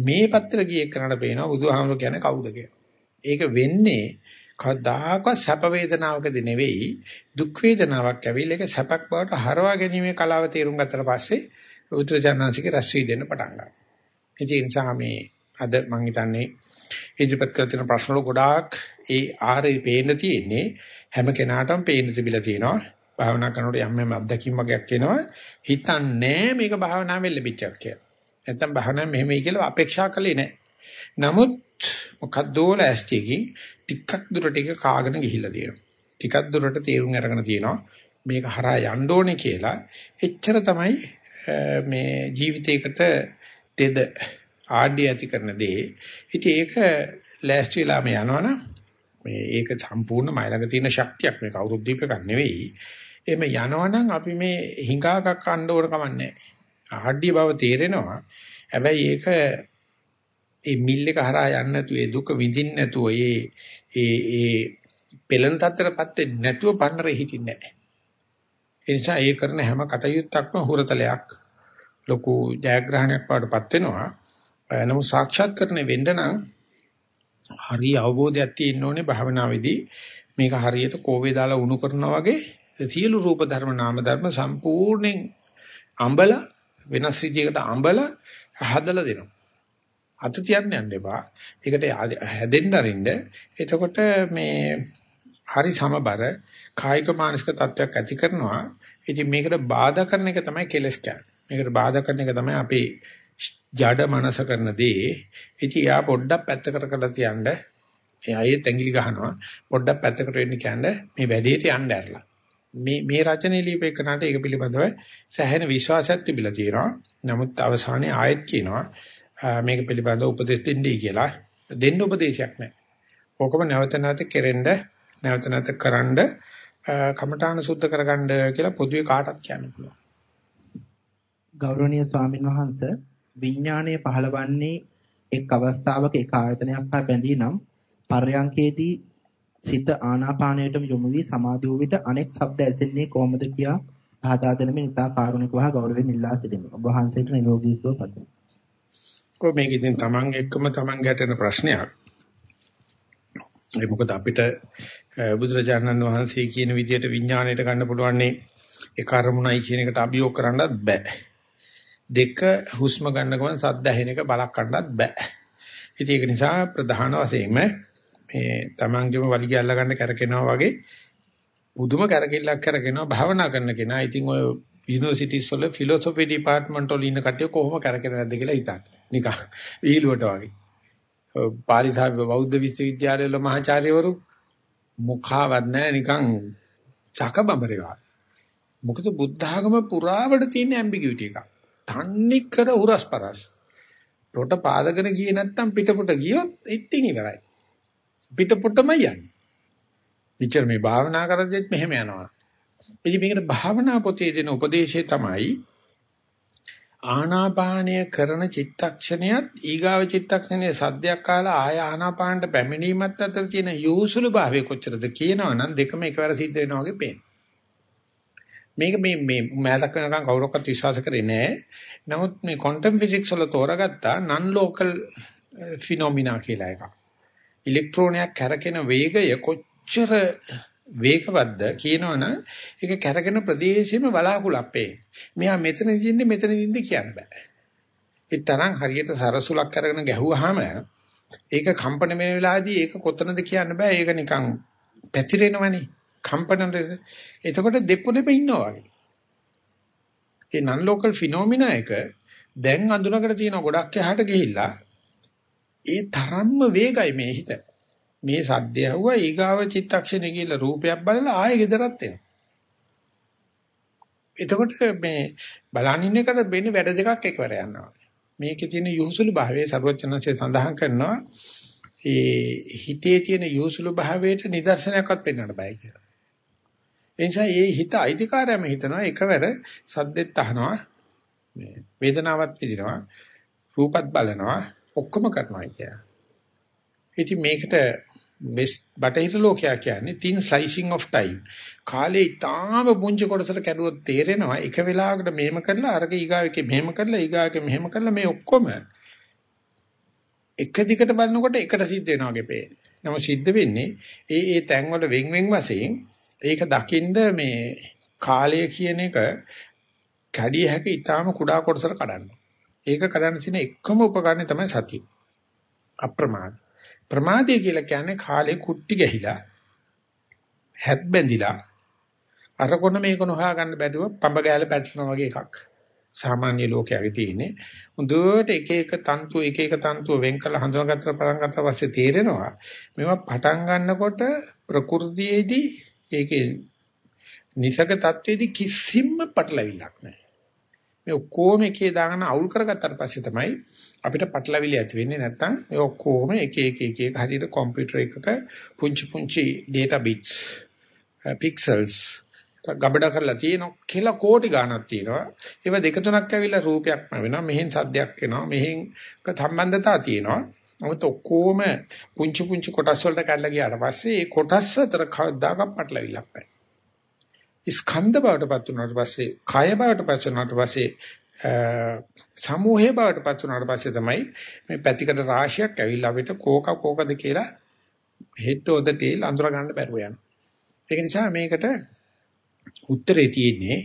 මේ පත්‍ර ගියේ කරන්න පේනවා බුදුහාමුදුරු කියන්නේ කවුද කියලා. ඒක වෙන්නේ කවදාකවත් සැප වේදනාවකදී නෙවෙයි දුක් වේදනාවක් ඇවිල්ලා ඒක සැපක් බවට හරවා ගැනීමේ කලාව තේරුම් ගත්තට පස්සේ උත්තරජනනාංශික රැස් වී දෙන්න පටන් ගන්නවා. ඒ නිසා මේ අද මම හිතන්නේ ඉදිරිපත් කළ තියෙන ප්‍රශ්න වල ගොඩාක් ඒ ආරේ පේන්න තියෙන්නේ හැම කෙනාටම පේන්න තිබිලා තියෙනවා. භාවනා කරනකොට යම් යම් අත්දැකීම් වගේක් එනවා. හිතන්නේ මේක භාවනාවෙන් ලැබිච්චක් කියලා. නැත්තම් භාවනාව මෙහෙමයි කියලා අපේක්ෂා කළේ නැහැ. නමුත් මොකද්දෝ ලෑස්තියකින් ටිකක් දුරට ඒක කාගෙන ගිහිල්ලා තියෙනවා. ටිකක් දුරට තීරුම් අරගෙන තියෙනවා. මේක හරහා යන්න ඕනේ කියලා. එච්චර තමයි මේ ජීවිතයකට තෙද ආඩිය ඇති කරන දේ. ඉතින් ඒක ලෑස්ති වෙලාම යනවනම් මේ ඒක සම්පූර්ණ මයිලඟ තියෙන ශක්තියක් මේ කවුරුත් දීපයක් නෙවෙයි. එහෙම යනවනම් අපි මේ හිඟාකක් අඬ ඕන කමන්නේ නැහැ. ආඩිය බව තේරෙනවා. හැබැයි ඒක ඒ මිල් එක හරහා යන්නේ නැතුව ඒ දුක විඳින්න නැතුව ඒ ඒ ඒ පෙළෙන තත්තරපත් වෙන්නේ නැතුව පන්නරේ හිටින්නේ නැහැ. ඒ නිසා ඒ කරන හැම කටයුත්තක්ම හුරතලයක් ලොකු ජයග්‍රහණයක් වඩපත් වෙනවා. නමුත් සාක්ෂාත් කරන්නේ වෙන්න නම් හරි අවබෝධයක් තියෙන්න ඕනේ භාවනාවේදී මේක හරියට කෝවේ දාලා උණු කරනවා වගේ සියලු රූප ධර්ම නාම ධර්ම සම්පූර්ණයෙන් අඹල වෙනස් විදිහකට අඹල හදලා දෙනවා. අත තියන්න යන්න එපා. ඒකට හැදෙන්න අරින්න. එතකොට මේ හරි සමබර කායික මානසික තත්වයක් ඇති කරනවා. ඉතින් මේකට බාධා කරන එක තමයි කෙලස් කියන්නේ. මේකට බාධා කරන එක තමයි අපේ ජඩ මනස කරන දේ. ඉතින් යා පොඩ්ඩක් පැත්තකට කරලා තියන්න. එයා ඒ තැඟිලි ගහනවා. පොඩ්ඩක් පැත්තකට වෙන්න කියන්නේ මේ වැඩේට යන්න ඇරලා. මේ මේ රචනයේ ලියපෙකනට ඒක පිළිබඳව සැහැණ විශ්වාසයක් තිබිලා තියෙනවා. නමුත් අවසානයේ ආයෙත් කියනවා මේක පිළිබඳව උපදෙස් දෙන්නයි කියලා දෙන්න උපදේශයක් නැහැ. ඕකම නැවත නැවත කෙරෙන්න නැවත නැවත කරන්න කමඨාන සුද්ධ කරගන්න කියලා පොදුවේ කාටත් කියන්න පුළුවන්. ගෞරවනීය ස්වාමින් වහන්සේ විඥාණය පහළවන්නේ එක් අවස්ථාවක එක ආයතනයක් හා බැඳී නම් පර්යංකේදී සිත ආනාපානයටම යොමු වී සමාධි වූ විට අනෙක් ශබ්ද ඇසෙන්නේ කොහොමද කියා පහදා දෙනමින් ඉතා කාරුණිකව ගෞරවයෙන් ඉල්ලා සිටිමි. ඔබ වහන්සේට නිරෝගී සුව පතමි. කො මේක ඉතින් Taman එක්කම Taman ගැටෙන ප්‍රශ්නයක්. ඒ මොකද අපිට බුදුරජාණන් වහන්සේ කියන විදිහට විඥාණයට ගන්න පුළුවන්නේ ඒ කර්මුණයි කියන එකට අභියෝග කරන්නත් බෑ. දෙක හුස්ම ගන්න ගමන් සද්ද ඇහෙන එක බලක් ගන්නත් බෑ. ඉතින් ඒක නිසා ප්‍රධාන වශයෙන්ම මේ Tamanගෙම වලිගය අල්ල ගන්න කරකිනවා වගේ පුදුම කරකිල්ලක් කරගෙනවා භාවනා කරන කෙනා. ඉතින් ඔය යුනිවර්සිටිස් වල ෆිලොසොෆි ඩිපාර්ට්මන්ට් වල ඉන්න කට්ටිය කොහොම කරකිනවද නැද්ද කියලා හිතන්න. නිකන් විහිළුවට වගේ. පාලි සාහිබ බෞද්ධ විශ්වවිද්‍යාලවල මහාචාර්යවරු මුඛාවත් නැහැ නිකන් චකබඹරේ වගේ. මොකද බුද්ධ ආගම පුරාවට තියෙන ඇම්බිගියුටි එකක්. තන්නේ කර උරස්පරස්. පොට පාදගෙන ගියේ නැත්තම් පිටපොට ගියොත් ඉතින් ඉවරයි. පිටපොටම යන්නේ. මෙච්චර මේ භාවනා කරද්දිත් මෙහෙම යනවා. ඉතින් මේකට භාවනා පොතේ දෙන උපදේශය තමයි ආනාපානය කරන චිත්තක්ෂණයත් ඊගාව චිත්තක්ෂණයේ සද්දයක් කාලා ආය ආනාපානට පැමිණීමත් අතර තියෙන යොසුළු භාවය කොච්චරද කියනවනම් දෙකම එකවර සිද්ධ වෙනවා වගේ පේනවා. මේක මේ මේ මෑතක් වෙනකන් කවුරක්වත් විශ්වාස කරේ නැහැ. නමුත් මේ ක්වොන්ටම් ෆිසික්ස් වල තෝරාගත්තා නන් ලෝකල් ෆිනොමිනා කියලා එකක්. ඉලෙක්ට්‍රෝනයක් කැරකෙන වේගය කොච්චර වේගවත්ද කියනවනම් ඒක කැරගෙන ප්‍රදේශෙම බලාකුලක් පේන. මෙයා මෙතනදී ඉන්නේ මෙතනදී ඉන්නේ කියන්න බෑ. ඒ තරම් හරියට සරසුලක් අරගෙන ගැහුවාම ඒක කම්පන වෙන වෙලාවේදී ඒක කොතනද කියන්න බෑ. ඒක නිකන් පැතිරෙනවනේ. කම්පන එතකොට දෙපොළෙම ඉන්නවා වගේ. ඒ නන් ලෝකල් ෆිනොමිනා එක දැන් අඳුනකට තියෙන ගොඩක් එහාට ගිහිල්ලා ඒ තරම්ම වේගයි මේ හිත. මේ සද්දය ඇහුවා ඊගාව චිත්තක්ෂණේ කියලා රූපයක් බලලා ආයෙ ගෙදරත් එනවා. එතකොට මේ බලනින්න එකට වෙන්නේ වැඩ දෙකක් එකවර යනවා. මේකේ තියෙන යොහුසුළු භාවයේ ਸਰවඥාන්සේ සඳහන් කරනවා ඒ හිතේ තියෙන යොහුසුළු භාවයට නිදර්ශනයක්වත් පෙන්වන්න බෑ කියලා. ඒ නිසා මේ හිත අයිතිකාරයම හිතනවා එකවර සද්දෙත් අහනවා මේ වේදනාවත් විඳිනවා රූපත් බලනවා ඔක්කොම කරනවා කියලා. ඉතින් මේකට බෙස්ට් බටහිර ලෝකයා කියන්නේ thin slicing of time. කාලේ ඊටාම පුංචි කොටසට කැඩුවොත් තේරෙනවා එක වෙලාවකට මෙහෙම කරලා අරක ඊගාවකේ මෙහෙම කරලා ඊගාවකේ මෙහෙම කරලා මේ ඔක්කොම එක දිගට බලනකොට එකට සිද්ධ වෙනවා වගේ පේන්නේ. නමුත් සිද්ධ වෙන්නේ ඒ ඒ තැන්වල වෙන් වෙන් වශයෙන් ඒක දකින්ද මේ කාලය කියන එක කැඩිය හැකි ඊටාම කුඩා කොටසට කඩන්න. ඒක කඩන්න තියෙන එකම උපකරණය තමයි සතිය. අප්‍රමාද. ප්‍රමාදය කියලා කියන්නේ කාලේ කුට්ටි ගැහිලා හැත් බැඳිලා අර කොන මේක නොහා ගන්න බැරුව පඹ ගෑල පැටලෙනවා වගේ එකක්. සාමාන්‍ය ලෝකයේ තියෙන්නේ. හොඳට එක එක තන්තු එක එක තන්තුව වෙන් කළ හඳුනාගත්ත පටන් ගත්ත පස්සේ තේරෙනවා මේවා පටන් ගන්නකොට ප්‍රകൃතියේදී ඒකේ නිසක තත්වයේදී කිසිම පටලවිල්ලක් නැහැ. මේ ඔක්කොම එකේ දාගෙන අවුල් කරගත්තාට පස්සේ තමයි අපිට පටලවිලි ඇති වෙන්නේ. නැත්නම් මේ ඔක්කොම එක එක එක එක හරියට කම්පියුටර් එකක පුංචි පුංචි data bits pixels ගබඩ කරලා තියෙන කියලා කෝටි ගණක් තියෙනවා. ඒව දෙක තුනක් ඇවිල්ලා රූපයක්ම වෙනවා. මෙහෙන් සද්දයක් එනවා. මෙහෙන් සම්බන්ධතා තියෙනවා. නමුත් ඔක්කොම පුංචි පුංචි කොටස් වලට කඩලා ගියාට පස්සේ ඒ කොටස් අතර කවදාකවත් පටලවිලක් නැහැ. ස්කන්ධ බවටපත් වුණාට පස්සේ කය බවටපත් වුණාට පස්සේ සමූහේ බවටපත් වුණාට පස්සේ තමයි මේ පැතිකඩ රාශියක් ඇවිල්ලා අපිට කෝක කෝකද කියලා හෙඩ් ඔෆ් ද ටේල් අඳුර ගන්න බැරුව යනවා. ඒක නිසා මේකට උත්තරේ තියෙන්නේ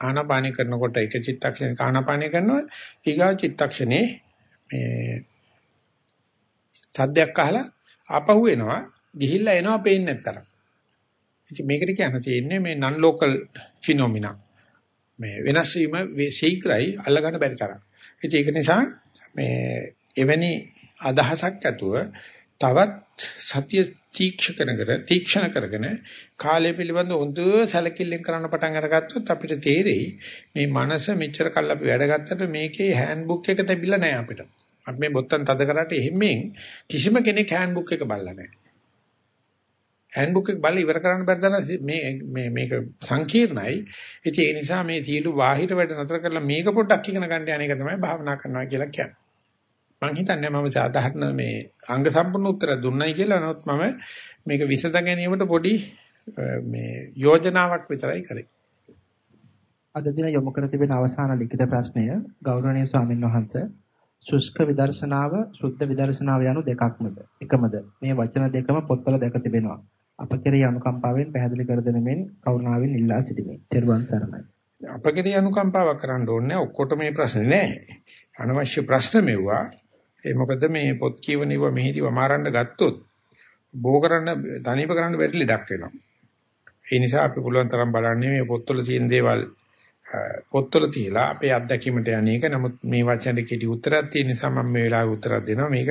ආනාපානය කරනකොට එක චිත්තක්ෂණයක ආනාපානය කරනවා ඊගා චිත්තක්ෂණේ මේ සද්දයක් අහලා ආපහු එනවා ගිහිල්ලා එනවා පේන්නේ නැත්තර. ඉතින් මේකට කියන්න තියෙන්නේ මේ non local phenomena. මේ වෙනස් වීම ශීඝ්‍රයි අල්ලගන්න බැරි තරම්. ඉතින් ඒක නිසා මේ එවැනි අදහසක් ඇතුව තවත් සත්‍ය තීක්ෂණ කර තීක්ෂණ කරගෙන කාලය පිළිබඳ හොඳ සැලකිල්ලෙන් කරන්න පටන් අරගත්තොත් අපිට තේරෙයි මේ මනස මෙච්චර කල් අපි වැඩ ගත්තට මේකේ හෑන්ඩ්බුක් එක තිබිලා නැහැ අපිට. අපි මේ බොත්තම් තද කරාට එහෙමෙන් කිසිම කෙනෙක් හෑන්ඩ්බුක් එක බලලා නැහැ. හෑන්ඩ්බුක් එක බලලා ඉවර කරන්න බැරි තරම් මේ මේ මේක සංකීර්ණයි. ඉතින් ඒ නිසා මේ සියලු බාහිර වැඩ නතර කරලා මේක පොඩ්ඩක් ඉගෙන ගන්න යන එක තමයි භාවනා කරනවා කියලා කියන්නේ. මම හිතන්නේ මම සාධාරණ මේ අංග සම්පූර්ණ උත්තර දුන්නයි කියලා නමුත් මම මේක විසඳ ගැනීමට පොඩි මේ යෝජනාවක් විතරයි කරේ. අද දින යොමු කර තිබෙන අවසාන ලිඛිත ප්‍රශ්නය ගෞරවනීය ස්වාමින් වහන්සේ ශුෂ්ක විදර්ශනාව සුද්ධ විදර්ශනාව යනු දෙකක්මද එකමද මේ වචන දෙකම පොත්වල දැක තිබෙනවා අප කෙරෙහි අනුකම්පාවෙන් පැහැදිලි කර දෙන මෙන් කරුණාවෙන් ඉල්ලා සිටිමි. ත්වන් සරණයි. අප කෙරෙහි අනුකම්පාවක් කරන්න ඕනේ ඔක්කොට මේ ප්‍රශ්නේ නෑ. අනවශ්‍ය ප්‍රශ්න මෙවුවා. ඒ මොකද මේ පොත් කියවනව මෙහිදීව මාරන්න ගත්තොත් බෝ කරන්න තනියම කරන්න බැරි ලඩක් වෙනවා. ඒ නිසා අපි පුළුවන් තරම් බලන්නේ මේ පොත්වල තියෙන දේවල් පොත්වල තියලා අපේ අත්දැකීමට යන්නේක නමුත් මේ වචනේ කෙටි උත්තරයක් තියෙන නිසා මම මේ වෙලාවේ උත්තරයක් දෙනවා මේක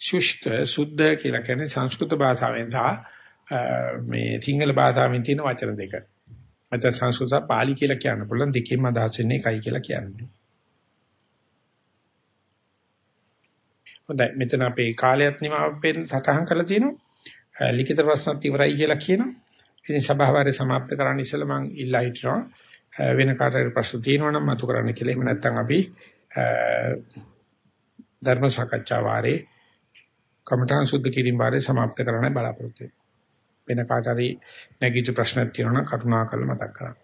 ශුෂ්ක සුද්ධ කියලා කියන්නේ සංස්කෘත භාෂාවෙන් තා මේ සිංහල භාෂාවෙන් තියෙන වචන දෙක. නැත්නම් සංස්කෘත පාලි කියලා කියන්න පුළුවන් දෙකෙන්ම අදහස් වෙන්නේ එකයි කියලා කියන්නේ. හොඳයි මෙතන අපේ කාලයත් නිමාවෙන් සටහන් කරලා තියෙනවා. ලිඛිත ප්‍රශ්නත් ඉවරයි කියලා කියනවා. ඉතින් සභාවාරය સમાપ્ત කරන්න ඉස්සෙල්ලා මම ඉල්ලා හිටිනවා වෙන කාටරි ප්‍රශ්න තියෙනවා නම් මතු කරන්න කියලා. එහෙම නැත්නම් අපි ධර්ම සාකච්ඡා වාරේ කමඨාන් සුද්ධ කිරීම වාරේ સમાપ્ત කරන්න බලාපොරොත්තු වෙන කාටරි නැගිට ප්‍රශ්නක් තියෙනවා නම් කරුණාකරලා මතක් කරන්න.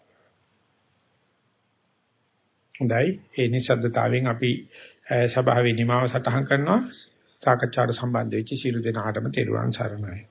හොඳයි. ඒ නිසද්දතාවෙන් අපි සභාවේ නිමාව සටහන් කරනවා. සාකච්ඡාට සම්බන්ධ වෙච්ච සියලු දෙනාටම තෙරුවන් සරණයි.